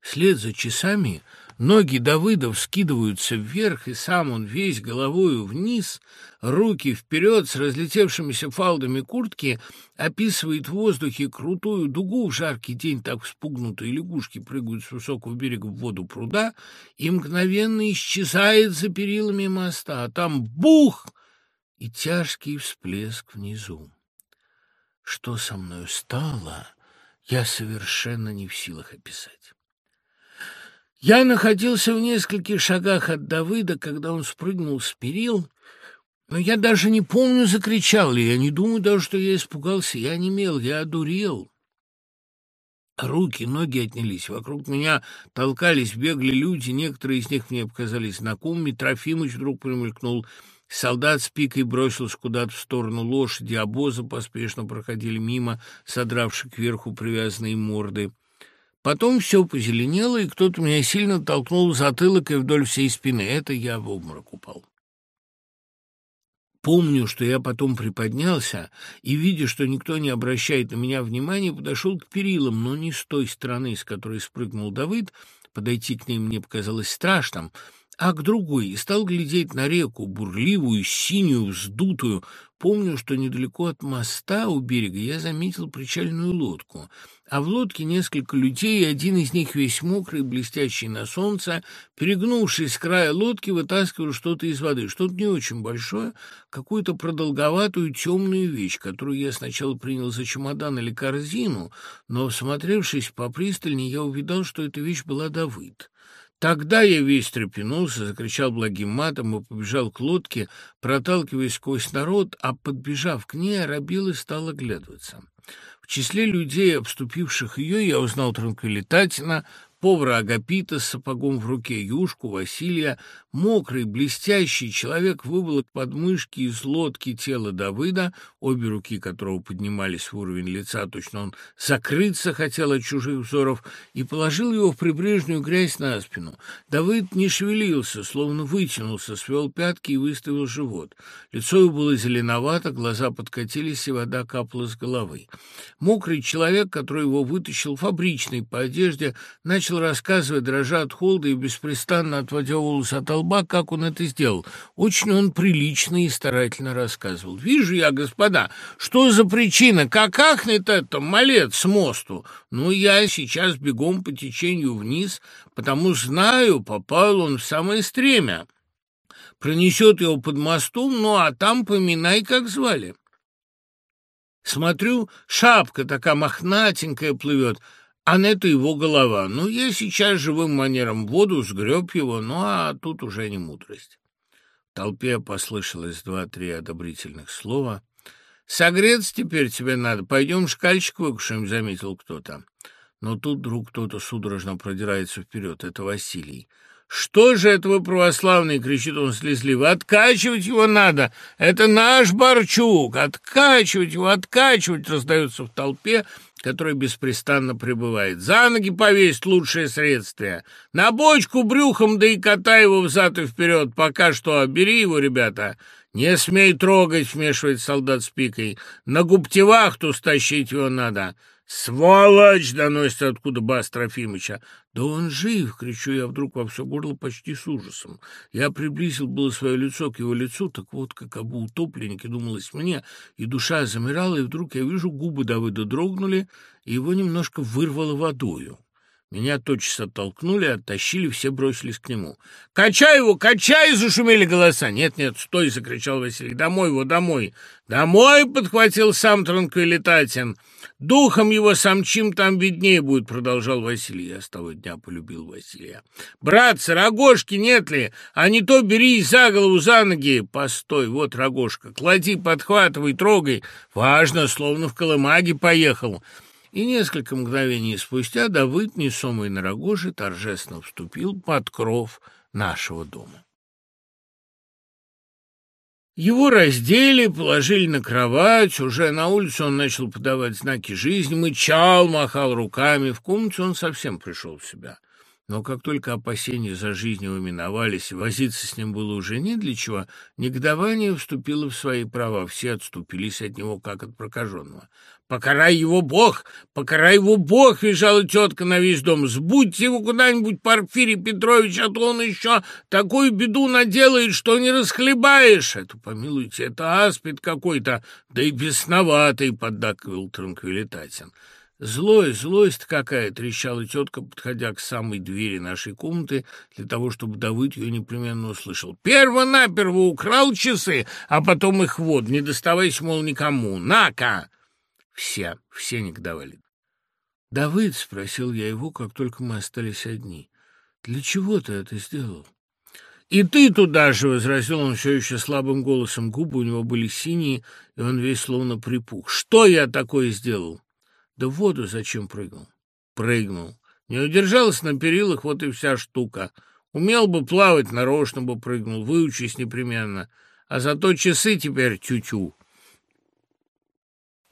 Вслед за часами Ноги Давыда вскидываются вверх, и сам он весь головою вниз, руки вперед с разлетевшимися фалдами куртки, описывает в воздухе крутую дугу в жаркий день, так вспугнутые лягушки прыгают с высокого берега в воду пруда, и мгновенно исчезает за перилами моста, а там бух и тяжкий всплеск внизу. Что со мною стало, я совершенно не в силах описать. Я находился в нескольких шагах от Давыда, когда он спрыгнул с перил, но я даже не помню, закричал ли. Я не думаю даже, что я испугался. Я не мел, я одурел. Руки, ноги отнялись. Вокруг меня толкались, бегали люди. Некоторые из них мне показались знакомыми. Трофимыч вдруг промелькнул. Солдат с пикой бросился куда-то в сторону лошади. Обозы поспешно проходили мимо, содравши кверху привязанные морды. Потом все позеленело, и кто-то меня сильно толкнул в затылок и вдоль всей спины. Это я в обморок упал. Помню, что я потом приподнялся и, видя, что никто не обращает на меня внимания, подошел к перилам, но не с той стороны, с которой спрыгнул Давыд. Подойти к ней мне показалось страшным, а к другой, и стал глядеть на реку, бурливую, синюю, вздутую. Помню, что недалеко от моста у берега я заметил причальную лодку — а в лодке несколько людей, и один из них весь мокрый, блестящий на солнце, перегнувшись с края лодки, вытаскивал что-то из воды, что-то не очень большое, какую-то продолговатую темную вещь, которую я сначала принял за чемодан или корзину, но, всмотревшись попристальнее, я увидал, что эта вещь была Давыд. Тогда я весь трепенулся, закричал благим матом и побежал к лодке, проталкиваясь сквозь народ, а, подбежав к ней, оробил и стал оглядываться. В числе людей, обступивших ее, я узнал Транквилитатина, повара Агапита с сапогом в руке, Юшку, Василия, мокрый, блестящий человек выволок подмышки из лодки тело Давыда, обе руки которого поднимались в уровень лица, точно он закрыться хотел от чужих взоров, и положил его в прибрежную грязь на спину. Давыд не шевелился, словно вытянулся, свел пятки и выставил живот. Лицо его было зеленовато, глаза подкатились, и вода капала с головы. Мокрый человек, который его вытащил фабричный по одежде, начал рассказывать, дрожа от холода и беспрестанно отводя волосы от лба, как он это сделал. Очень он прилично и старательно рассказывал. «Вижу я, господа, что за причина? Как ахнет это малец с мосту? Ну, я сейчас бегом по течению вниз, потому знаю, попал он в самое стремя. Пронесет его под мостом, ну, а там поминай, как звали». Смотрю, шапка такая мохнатенькая плывет — а на это его голова. Ну, я сейчас живым манером воду сгреб его, ну, а тут уже не мудрость. В толпе послышалось два-три одобрительных слова. «Согреться теперь тебе надо. Пойдем шкальчик выкушаем», — заметил кто-то. Но тут вдруг кто-то судорожно продирается вперед. Это Василий. «Что же это вы, православные?» — кричит он слезливо. «Откачивать его надо! Это наш Борчук! Откачивать его, откачивать!» — раздается в толпе, которая беспрестанно пребывает. «За ноги повесить лучшее средство! На бочку брюхом, да и катай его взад и вперед! Пока что бери его, ребята!» «Не смей трогать!» — вмешивает солдат с пикой. «На губтевахту стащить его надо!» «Сволочь!» — доносится откуда бас Трофимыча. «Да он жив!» — кричу я вдруг во все горло почти с ужасом. Я приблизил было свое лицо к его лицу, так вот, как об утопленнике думалось мне, и душа замирала, и вдруг я вижу, губы Давыда дрогнули, и его немножко вырвало водою. Меня тотчас оттолкнули, оттащили, все бросились к нему. «Качай его, качай!» — зашумели голоса. «Нет, нет, стой!» — закричал Василий. «Домой его, домой!» «Домой!» — подхватил сам Транквилитатин. «Духом его самчим там виднее будет», — продолжал Василий. Я с того дня полюбил Василия. «Братцы, рогожки нет ли? А не то бери за голову, за ноги!» «Постой, вот рогожка, клади, подхватывай, трогай!» «Важно, словно в Колымаге поехал!» И несколько мгновений спустя Давыд, несомый на рогоже, торжественно вступил под кров нашего дома. Его раздели, положили на кровать, уже на улице он начал подавать знаки жизни, мычал, махал руками, в комнате он совсем пришел в себя. Но как только опасения за жизнь его миновались, возиться с ним было уже не для чего, негодование вступило в свои права, все отступились от него, как от прокаженного. «Покарай его Бог! Покарай его Бог!» — визжала тетка на весь дом. «Сбудьте его куда-нибудь, Порфирий Петрович, а то он еще такую беду наделает, что не расхлебаешь!» «Это, помилуйте, это аспид какой-то, да и бесноватый!» — поддакивал Транквилитатин. «Злость, злость какая!» — трещала тетка, подходя к самой двери нашей комнаты, для того, чтобы Давыд ее непременно услышал. «Перво-наперво украл часы, а потом их вот, не доставайся, мол, никому. На-ка!» Все, все негодовали. «Давыд», — спросил я его, как только мы остались одни, — «для чего ты это сделал?» «И ты туда же!» — возразил он все еще слабым голосом. Губы у него были синие, и он весь словно припух. «Что я такое сделал?» «Да в воду зачем прыгнул?» «Прыгнул. Не удержался на перилах, вот и вся штука. Умел бы плавать, нарочно бы прыгнул, выучись непременно. А зато часы теперь тю-тю».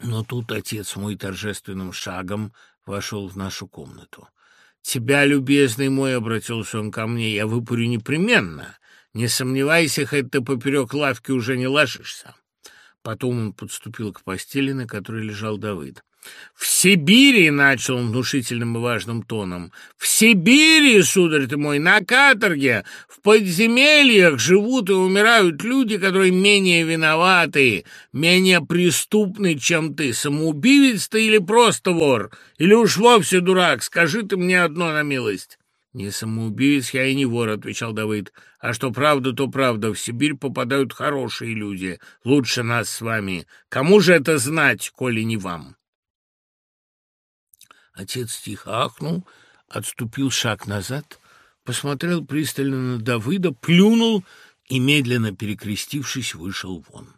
Но тут отец мой торжественным шагом вошел в нашу комнату. «Тебя, любезный мой, — обратился он ко мне, — я выпарю непременно. Не сомневайся, хоть ты поперек лавки уже не ложишься». Потом он подступил к постели, на которой лежал Давыд. «В Сибири!» — начал он внушительным и важным тоном. «В Сибири, сударь ты мой, на каторге, в подземельях живут и умирают люди, которые менее виноваты, менее преступны, чем ты. Самоубивец ты или просто вор? Или уж вовсе дурак? Скажи ты мне одно на милость». «Не самоубивец я и не вор», — отвечал Давыд. «А что правда, то правда. В Сибирь попадают хорошие люди, лучше нас с вами. Кому же это знать, коли не вам?» Отец тихо ахнул, отступил шаг назад, посмотрел пристально на Давыда, плюнул и, медленно перекрестившись, вышел вон.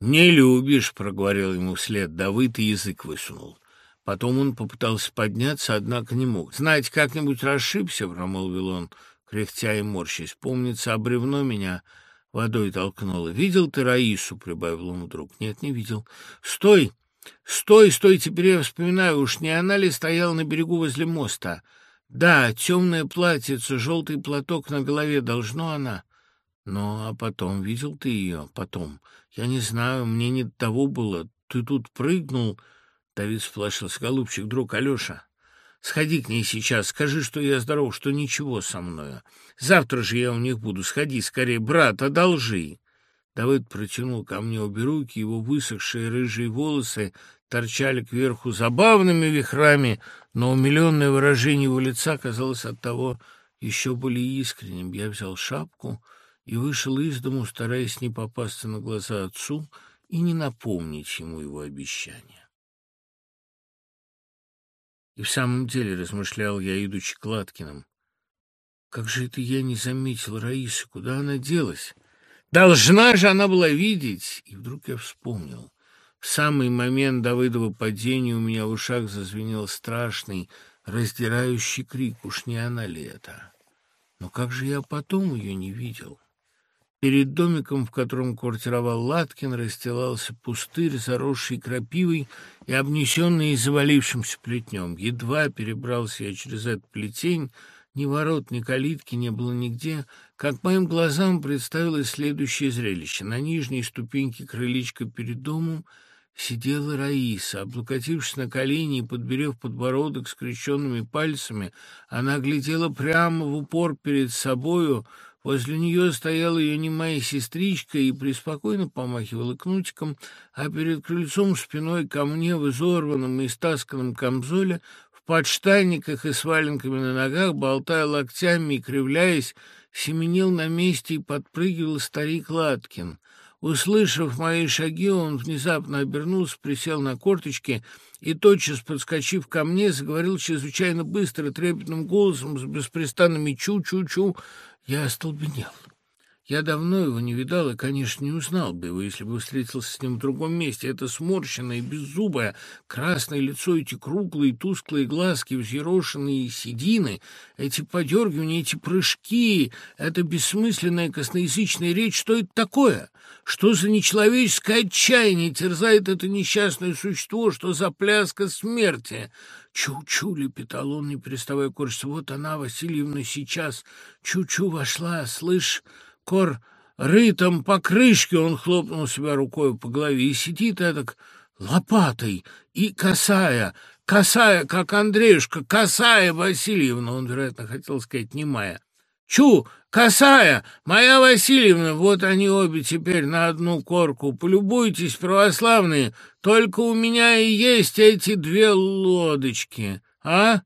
«Не любишь», — проговорил ему вслед Давыд и язык высунул. Потом он попытался подняться, однако не мог. «Знаете, как-нибудь расшибся», — промолвил он, кряхтя и морщась. «Помнится, бревно меня водой толкнуло. Видел ты Раису?» — прибавил он вдруг. «Нет, не видел. Стой!» «Стой, стой, теперь я вспоминаю, уж не она ли стояла на берегу возле моста? Да, темное платьице, желтый платок на голове, должно она. Ну, а потом, видел ты ее? Потом. Я не знаю, мне не того было. Ты тут прыгнул...» Давид сплошился. «Голубчик, друг Алеша, сходи к ней сейчас, скажи, что я здоров, что ничего со мною. Завтра же я у них буду. Сходи скорее, брат, одолжи». Давыд протянул ко мне обе руки, его высохшие рыжие волосы торчали кверху забавными вихрами, но умиленное выражение его лица казалось от того еще более искренним. Я взял шапку и вышел из дому, стараясь не попасться на глаза отцу и не напомнить ему его обещания. И в самом деле, размышлял я, идучи к Латкиным, как же это я не заметил Раисы, куда она делась? Должна же она была видеть. И вдруг я вспомнил. В самый момент Давыдова падения у меня в ушах зазвенел страшный, раздирающий крик. Уж не она ли это? Но как же я потом ее не видел? Перед домиком, в котором квартировал Латкин, расстилался пустырь, заросший крапивой и обнесенный завалившимся плетнем. Едва перебрался я через этот плетень, ни ворот, ни калитки не было нигде, как моим глазам представилось следующее зрелище. На нижней ступеньке крылечка перед домом сидела Раиса. Облокотившись на колени и подберев подбородок скрещенными пальцами, она глядела прямо в упор перед собою. Возле нее стояла ее немая сестричка и преспокойно помахивала кнутиком, а перед крыльцом спиной ко мне в изорванном и стасканном камзоле подштанниках и с валенками на ногах, болтая локтями и кривляясь, семенил на месте и подпрыгивал старик Латкин. Услышав мои шаги, он внезапно обернулся, присел на корточки и, тотчас подскочив ко мне, заговорил чрезвычайно быстро, трепетным голосом, с беспрестанными «чу-чу-чу». Я остолбенел. Я давно его не видал и, конечно, не узнал бы его, если бы встретился с ним в другом месте. Это сморщенное, беззубое, красное лицо, эти круглые, тусклые глазки, взъерошенные седины, эти подергивания, эти прыжки, эта бессмысленная косноязычная речь. Что это такое? Что за нечеловеческое отчаяние терзает это несчастное существо? Что за пляска смерти? «Чу-чу!» — лепетал он, не переставая корчиться. «Вот она, Васильевна, сейчас. Чу-чу вошла, слышь?» Кор рытом по крышке он хлопнул себя рукой по голове и сидит эдак лопатой и косая, косая, как Андреюшка, косая Васильевна, он, вероятно, хотел сказать, немая. Чу, косая, моя Васильевна, вот они обе теперь на одну корку. Полюбуйтесь, православные, только у меня и есть эти две лодочки, а?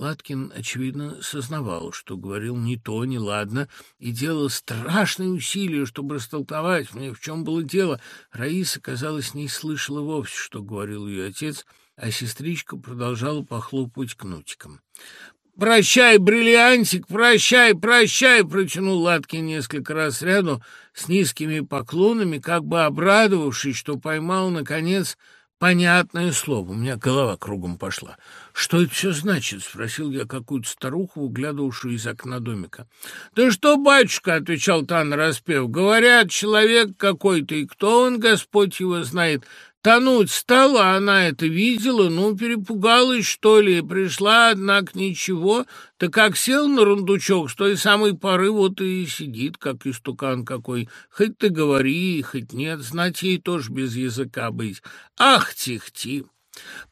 Латкин, очевидно, сознавал, что говорил не то, не ладно, и делал страшные усилия, чтобы растолковать мне, в чем было дело. Раиса, казалось, не слышала вовсе, что говорил ее отец, а сестричка продолжала похлопывать кнутиком. «Прощай, бриллиантик, прощай, прощай!» — протянул Латкин несколько раз ряду с низкими поклонами, как бы обрадовавшись, что поймал, наконец, Понятное слово, у меня голова кругом пошла. Что это все значит? Спросил я какую-то старуху, углядывавшую из окна домика. Да что, батюшка, отвечал та нараспев, говорят, человек какой-то, и кто он, Господь его знает. Тонуть стала, она это видела, ну, перепугалась, что ли, пришла, однако, ничего, да как сел на рундучок, с той самой поры вот и сидит, как истукан какой. Хоть ты говори, хоть нет, знать ей тоже без языка быть. Ах, тихти!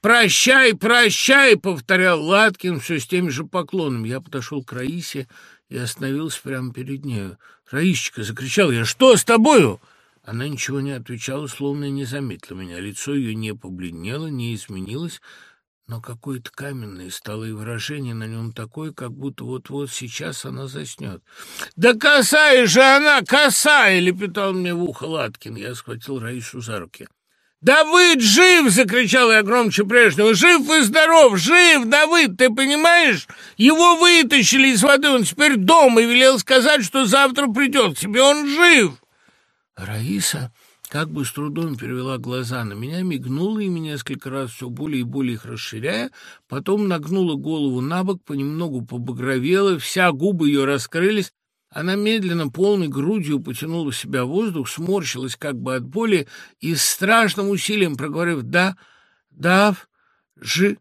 «Прощай, прощай!» — повторял Латкин все с теми же поклонами. Я подошел к Раисе и остановился прямо перед нею. «Раисечка!» — закричал я. «Что с тобою?» Она ничего не отвечала, словно не заметила меня. Лицо ее не побледнело, не изменилось, но какое-то каменное стало и выражение на нем такое, как будто вот-вот сейчас она заснет. «Да косая же она, косая!» — лепетал мне в ухо Латкин. Я схватил Раису за руки. «Давыд жив!» — закричал я громче прежнего. «Жив и здоров! Жив, Давыд, ты понимаешь? Его вытащили из воды, он теперь дома и велел сказать, что завтра придет к тебе. Он жив!» Раиса как бы с трудом перевела глаза на меня, мигнула ими несколько раз, все более и более их расширяя, потом нагнула голову на бок, понемногу побагровела, вся губы ее раскрылись, она медленно, полной грудью потянула в себя воздух, сморщилась как бы от боли и с страшным усилием, проговорив «да, да, жи...»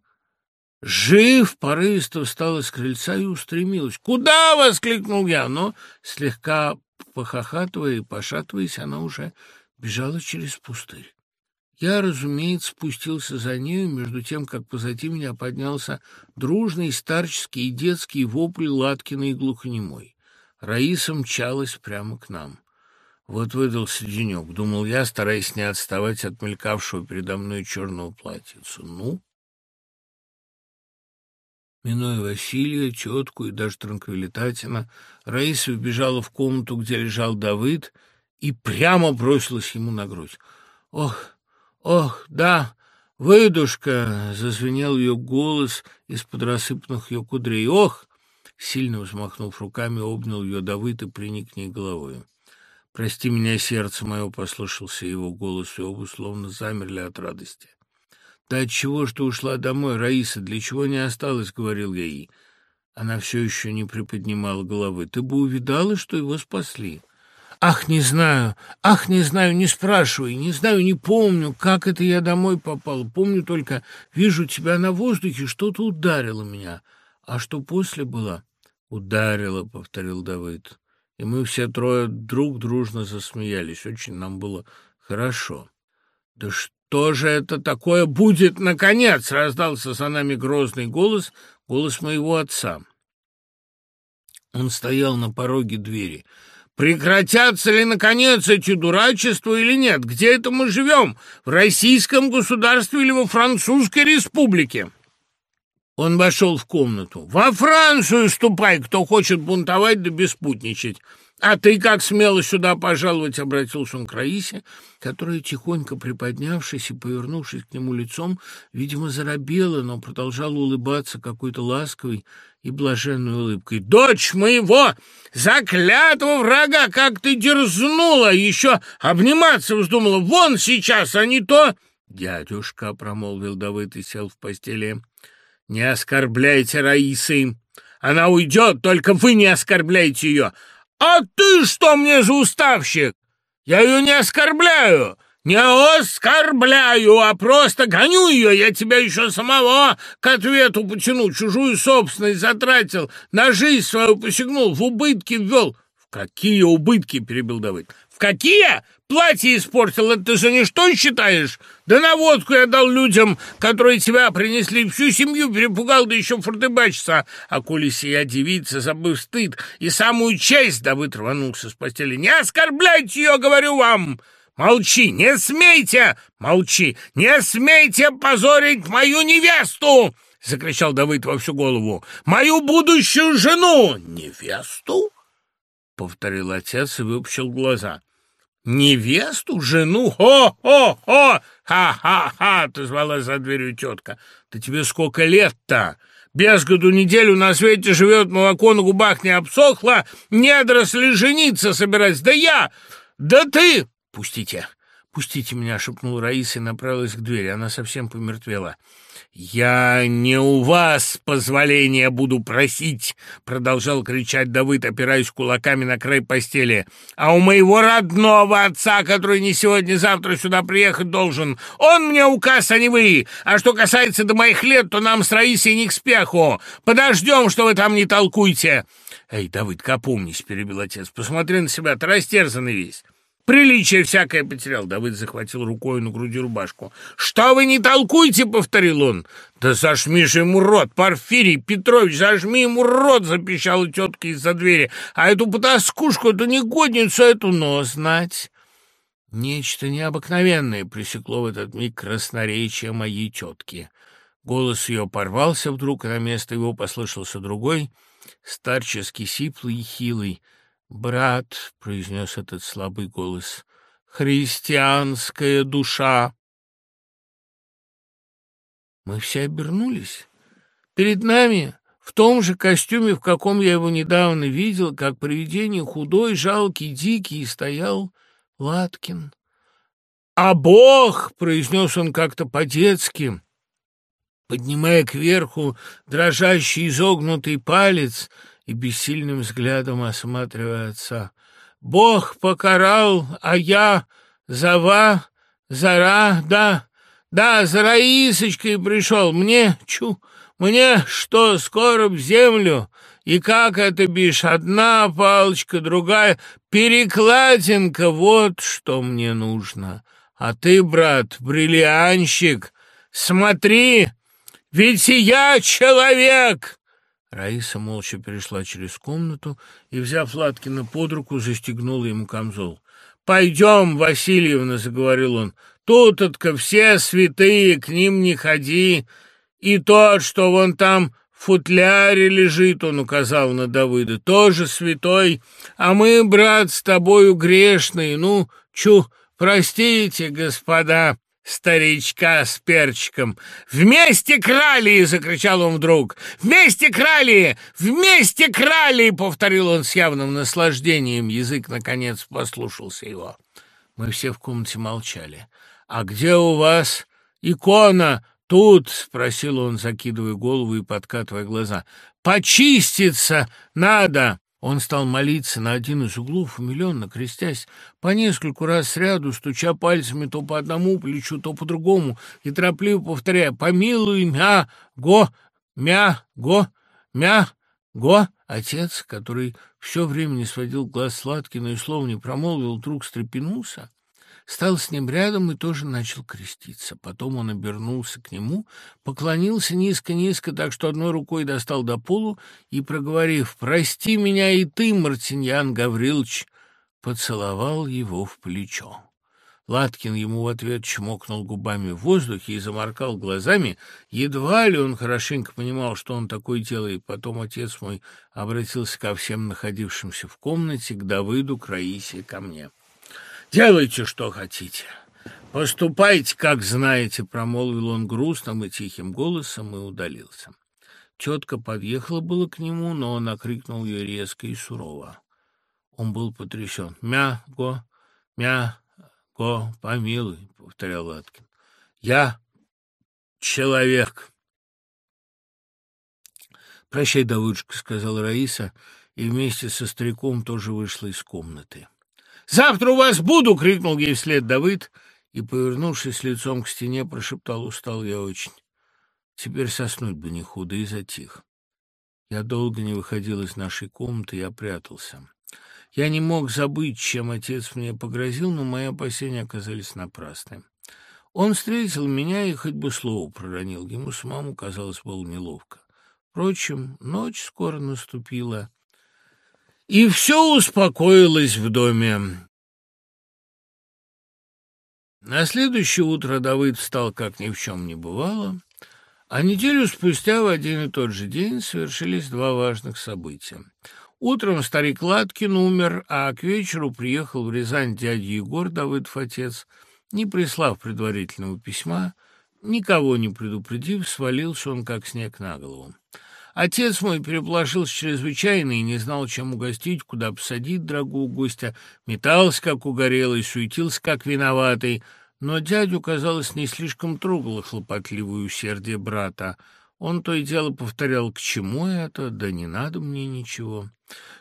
Жив, порывисто встала с крыльца и устремилась. «Куда?» — воскликнул я, но, слегка похохатывая и пошатываясь, она уже бежала через пустырь. Я, разумеется, спустился за нею, между тем, как позади меня поднялся дружный старческий и детский вопль Латкина и глухонемой. Раиса мчалась прямо к нам. Вот выдался денек, думал я, стараясь не отставать от мелькавшего передо мной черного платьица. Ну? Минуя Василия, тетку и даже Транквилитатина, Раиса вбежала в комнату, где лежал Давыд, и прямо бросилась ему на грудь. «Ох, ох, да, выдушка!» — зазвенел ее голос из-под рассыпанных ее кудрей. «Ох!» — сильно взмахнув руками, обнял ее Давыд и приник к ней головой. «Прости меня, сердце мое!» — послышался его голос, и оба словно замерли от радости. «Да отчего ж ты ушла домой, Раиса? Для чего не осталась?» — говорил я ей. Она все еще не приподнимала головы. «Ты бы увидала, что его спасли». «Ах, не знаю! Ах, не знаю! Не спрашивай! Не знаю, не помню, как это я домой попал. Помню только, вижу тебя на воздухе, что-то ударило меня. А что после было?» «Ударило», — повторил Давыд. И мы все трое друг дружно засмеялись. Очень нам было хорошо. «Да что?» «Что же это такое будет, наконец?» — раздался за нами грозный голос, голос моего отца. Он стоял на пороге двери. «Прекратятся ли, наконец, эти дурачества или нет? Где это мы живем? В российском государстве или во французской республике?» Он вошел в комнату. «Во Францию ступай, кто хочет бунтовать да беспутничать!» А ты как смело сюда пожаловать?» — обратился он к Раисе, которая, тихонько приподнявшись и повернувшись к нему лицом, видимо, заробела, но продолжала улыбаться какой-то ласковой и блаженной улыбкой. «Дочь моего заклятого врага, как ты дерзнула! Еще обниматься вздумала! Вон сейчас, а не то...» «Дядюшка», — промолвил Давыд и сел в постели, — «не оскорбляйте Раисы! Она уйдет, только вы не оскорбляйте ее! А ты что мне за уставщик? Я ее не оскорбляю!» «Не оскорбляю, а просто гоню ее. Я тебя еще самого к ответу потяну. Чужую собственность затратил, на жизнь свою посягнул, в убытки ввел». «В какие убытки?» — перебил Давыд. «В какие? Платье испортил, это ты за ничто считаешь? Да на водку я дал людям, которые тебя принесли, всю семью перепугал, да еще фортебачца. А коли сия девица, забыв стыд и самую честь, да рванулся с постели. Не оскорбляйте ее, говорю вам!» Молчи, не смейте! Молчи! Не смейте позорить мою невесту!» — закричал Давыд во всю голову. «Мою будущую жену!» «Невесту?» — повторил отец и выпучил глаза. «Невесту? Жену? Хо-хо-хо! Ха-ха-ха!» — ты звала за дверью тетка. «Да тебе сколько лет-то? Без году неделю на свете живет, молоко на губах не обсохло, недоросли жениться собирать. Да я! Да ты!» «Пустите! Пустите меня!» — шепнула Раиса и направилась к двери. Она совсем помертвела. «Я не у вас позволения буду просить!» — продолжал кричать Давыд, опираясь кулаками на край постели. «А у моего родного отца, который не сегодня-завтра сюда приехать должен. Он мне указ, а не вы! А что касается до моих лет, то нам с Раисой не к спеху. Подождем, что вы там не толкуете!» «Эй, Давыд, опомнись!» — перебил отец. «Посмотри на себя, ты растерзанный весь!» Приличие всякое потерял. Давыд захватил рукой на груди рубашку. «Что вы не толкуете?» — повторил он. «Да зажми же ему рот, Порфирий Петрович, зажми ему рот!» — запищала тетка из-за двери. «А эту потаскушку, эту негодницу, эту, но знать...» Нечто необыкновенное пресекло в этот миг красноречие моей тетки. Голос ее порвался вдруг, а на место его послышался другой, старческий, сиплый и хилый — «Брат», — произнес этот слабый голос, — «христианская душа». Мы все обернулись. Перед нами, в том же костюме, в каком я его недавно видел, как привидение худой, жалкий, дикий, стоял Латкин. «А Бог!» — произнес он как-то по-детски, поднимая кверху дрожащий изогнутый палец — и бессильным взглядом осматривая отца. «Бог покарал, а я зава, зара, да, да, за Раисочкой пришел. Мне, чу, мне что, скоро в землю? И как это, бишь, одна палочка, другая, перекладинка, вот что мне нужно. А ты, брат, бриллианщик, смотри, ведь я человек!» Раиса молча перешла через комнату и, взяв Латкина под руку, застегнула ему камзол. «Пойдем, Васильевна», — заговорил он, — «тут-отка все святые, к ним не ходи. И тот, что вон там в футляре лежит, он указал на Давыда, тоже святой, а мы, брат, с тобою грешные. Ну, чу, простите, господа» старичка с перчиком. «Вместе крали!» — закричал он вдруг. «Вместе крали! Вместе крали!» — повторил он с явным наслаждением. Язык, наконец, послушался его. Мы все в комнате молчали. «А где у вас икона?» «Тут», — спросил он, закидывая голову и подкатывая глаза, — «почиститься надо!» Он стал молиться на один из углов, умиленно крестясь, по нескольку раз сряду, стуча пальцами то по одному плечу, то по другому, и торопливо повторяя «Помилуй, мя, го, мя, го, мя, го». Отец, который все время не сводил глаз Сладкина и слов не промолвил, вдруг встрепенулся стал с ним рядом и тоже начал креститься. Потом он обернулся к нему, поклонился низко-низко, так что одной рукой достал до полу и, проговорив «Прости меня и ты, Мартиньян Гаврилович», поцеловал его в плечо. Латкин ему в ответ чмокнул губами в воздухе и заморкал глазами. Едва ли он хорошенько понимал, что он такое делает. Потом отец мой обратился ко всем находившимся в комнате, к Давыду, к Раисе, ко мне. «Делайте, что хотите. Поступайте, как знаете», — промолвил он грустным и тихим голосом и удалился. Тетка подъехала было к нему, но он окрикнул ее резко и сурово. Он был потрясен. «Мя-го, мя-го, помилуй», — повторял Латкин. «Я человек». «Прощай, Давыдушка», — сказала Раиса, и вместе со стариком тоже вышла из комнаты. «Завтра у вас буду!» — крикнул ей вслед Давыд и, повернувшись лицом к стене, прошептал «Устал я очень». Теперь соснуть бы не худо и затих. Я долго не выходил из нашей комнаты, я прятался. Я не мог забыть, чем отец мне погрозил, но мои опасения оказались напрасны. Он встретил меня и хоть бы слово проронил. Ему самому, казалось, было неловко. Впрочем, ночь скоро наступила, и все успокоилось в доме. На следующее утро Давыд встал, как ни в чем не бывало, а неделю спустя в один и тот же день совершились два важных события. Утром старик Латкин умер, а к вечеру приехал в Рязань дядя Егор, Давыдов отец, не прислав предварительного письма, никого не предупредив, свалился он, как снег на голову. Отец мой переполошился чрезвычайно и не знал, чем угостить, куда посадить дорогого гостя, метался, как угорелый, суетился, как виноватый — но дядю, казалось, не слишком трогало хлопотливое усердие брата. Он то и дело повторял, к чему это, да не надо мне ничего.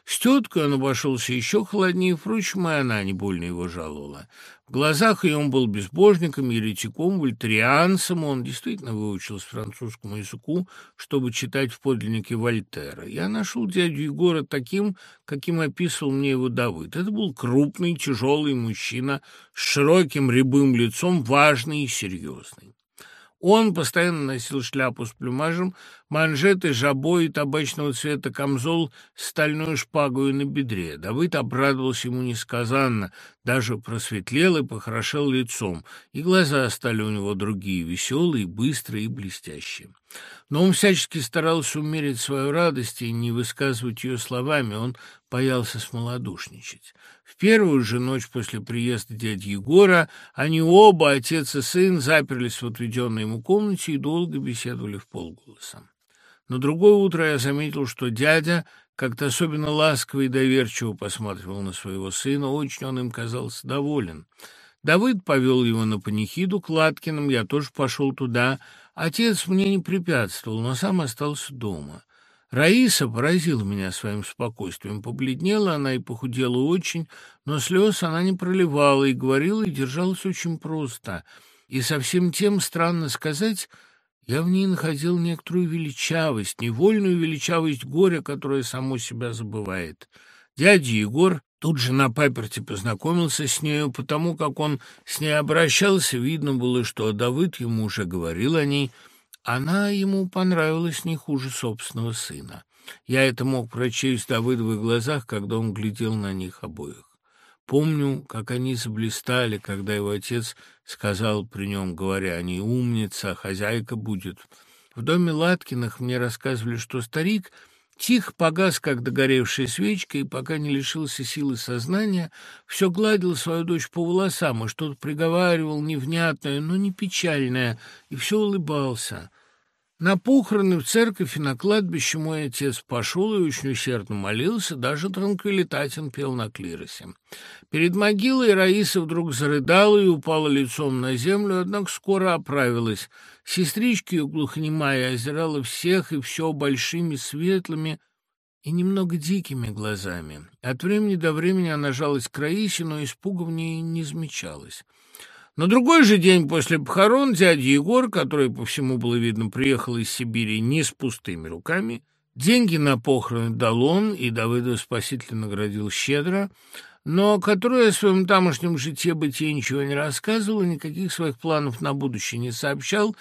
С теткой он обошелся еще холоднее, впрочем, и она не больно его жаловала. В глазах ее он был безбожником, еретиком, вольтерианцем. Он действительно выучился французскому языку, чтобы читать в подлиннике Вольтера. Я нашел дядю Егора таким, каким описывал мне его Давыд. Это был крупный, тяжелый мужчина с широким рябым лицом, важный и серьезный. Он постоянно носил шляпу с плюмажем, манжеты, жабо и табачного цвета камзол с стальной шпагой на бедре. Давыд обрадовался ему несказанно, даже просветлел и похорошел лицом, и глаза стали у него другие, веселые, быстрые и блестящие. Но он всячески старался умерить свою радость и не высказывать ее словами, он боялся смолодушничать. В первую же ночь после приезда дяди Егора они оба, отец и сын, заперлись в отведенной ему комнате и долго беседовали в полголоса. На другое утро я заметил, что дядя как-то особенно ласково и доверчиво посматривал на своего сына, очень он им казался доволен. Давыд повел его на панихиду к Латкиным, я тоже пошел туда. Отец мне не препятствовал, но сам остался дома. Раиса поразила меня своим спокойствием. Побледнела она и похудела очень, но слез она не проливала и говорила, и держалась очень просто. И совсем тем, странно сказать, я в ней находил некоторую величавость, невольную величавость горя, которое само себя забывает. Дядя Егор тут же на паперте познакомился с нею, потому как он с ней обращался, видно было, что Давыд ему уже говорил о ней. Она ему понравилась не хуже собственного сына. Я это мог прочесть в Давыдовых глазах, когда он глядел на них обоих. Помню, как они заблистали, когда его отец сказал при нем, говоря, они умница, хозяйка будет. В доме Латкиных мне рассказывали, что старик тихо погас, как догоревшая свечка, и пока не лишился силы сознания, все гладил свою дочь по волосам и что-то приговаривал невнятное, но не печальное, и все улыбался. На похороны в церковь и на кладбище мой отец пошел и очень усердно молился, даже транквилитатин пел на клиросе. Перед могилой Раиса вдруг зарыдала и упала лицом на землю, однако скоро оправилась. Сестричка ее глухонемая озирала всех и все большими, светлыми и немного дикими глазами. От времени до времени она жалась к Раисе, но испуга в ней не замечалось. На другой же день после похорон дядя Егор, который, по всему было видно, приехал из Сибири не с пустыми руками, деньги на похороны дал он, и Давыда спасительно наградил щедро, но который о своем тамошнем житье-бытие ничего не рассказывал никаких своих планов на будущее не сообщал,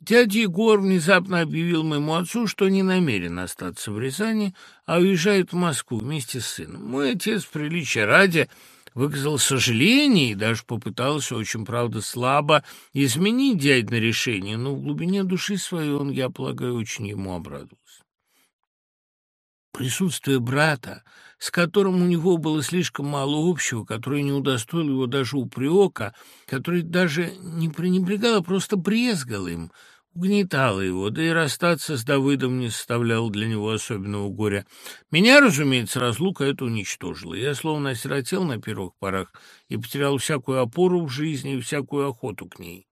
Дядя Егор внезапно объявил моему отцу, что не намерен остаться в Рязани, а уезжает в Москву вместе с сыном. Мой отец, приличия ради, выказал сожаление и даже попытался очень, правда, слабо изменить дядь на решение, но в глубине души своей он, я полагаю, очень ему обрадовался. Присутствие брата, с которым у него было слишком мало общего, который не удостоил его даже упрека, который даже не пренебрегал, а просто брезгал им, угнетало его, да и расстаться с Давыдом не составляло для него особенного горя. Меня, разумеется, разлука это уничтожила. Я словно осиротел на первых порах и потерял всякую опору в жизни и всякую охоту к ней.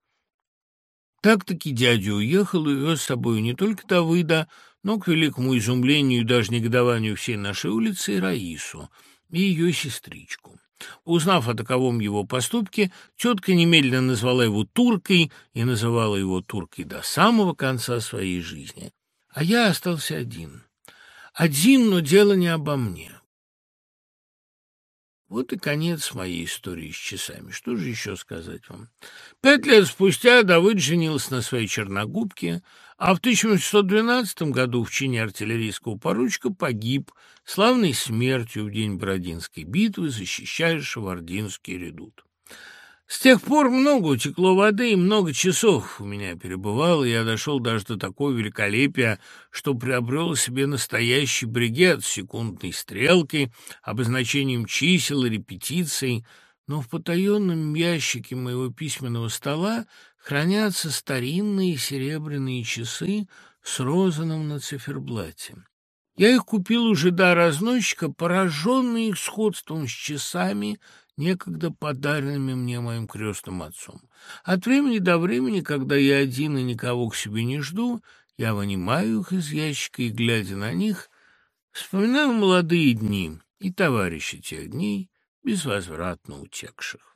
Так-таки дядя уехал и вез с собой не только Давыда, но, к великому изумлению и даже негодованию всей нашей улицы, Раису, и ее сестричку. Узнав о таковом его поступке, тетка немедленно назвала его туркой и называла его туркой до самого конца своей жизни. А я остался один. Один, но дело не обо мне. Вот и конец моей истории с часами. Что же еще сказать вам? Пять лет спустя Давыд женился на своей черногубке, а в 1812 году в чине артиллерийского поручика погиб славной смертью в день Бородинской битвы, защищая Шавардинский редут. С тех пор много утекло воды и много часов у меня перебывало, и я дошел даже до такого великолепия, что приобрел себе настоящий бригет с секундной стрелкой, обозначением чисел и репетиций, но в потаенном ящике моего письменного стола хранятся старинные серебряные часы с розаном на циферблате. Я их купил уже до разносчика, пораженный их сходством с часами, некогда подаренными мне моим крестным отцом. От времени до времени, когда я один и никого к себе не жду, я вынимаю их из ящика и, глядя на них, вспоминаю молодые дни и товарищей тех дней, безвозвратно утекших.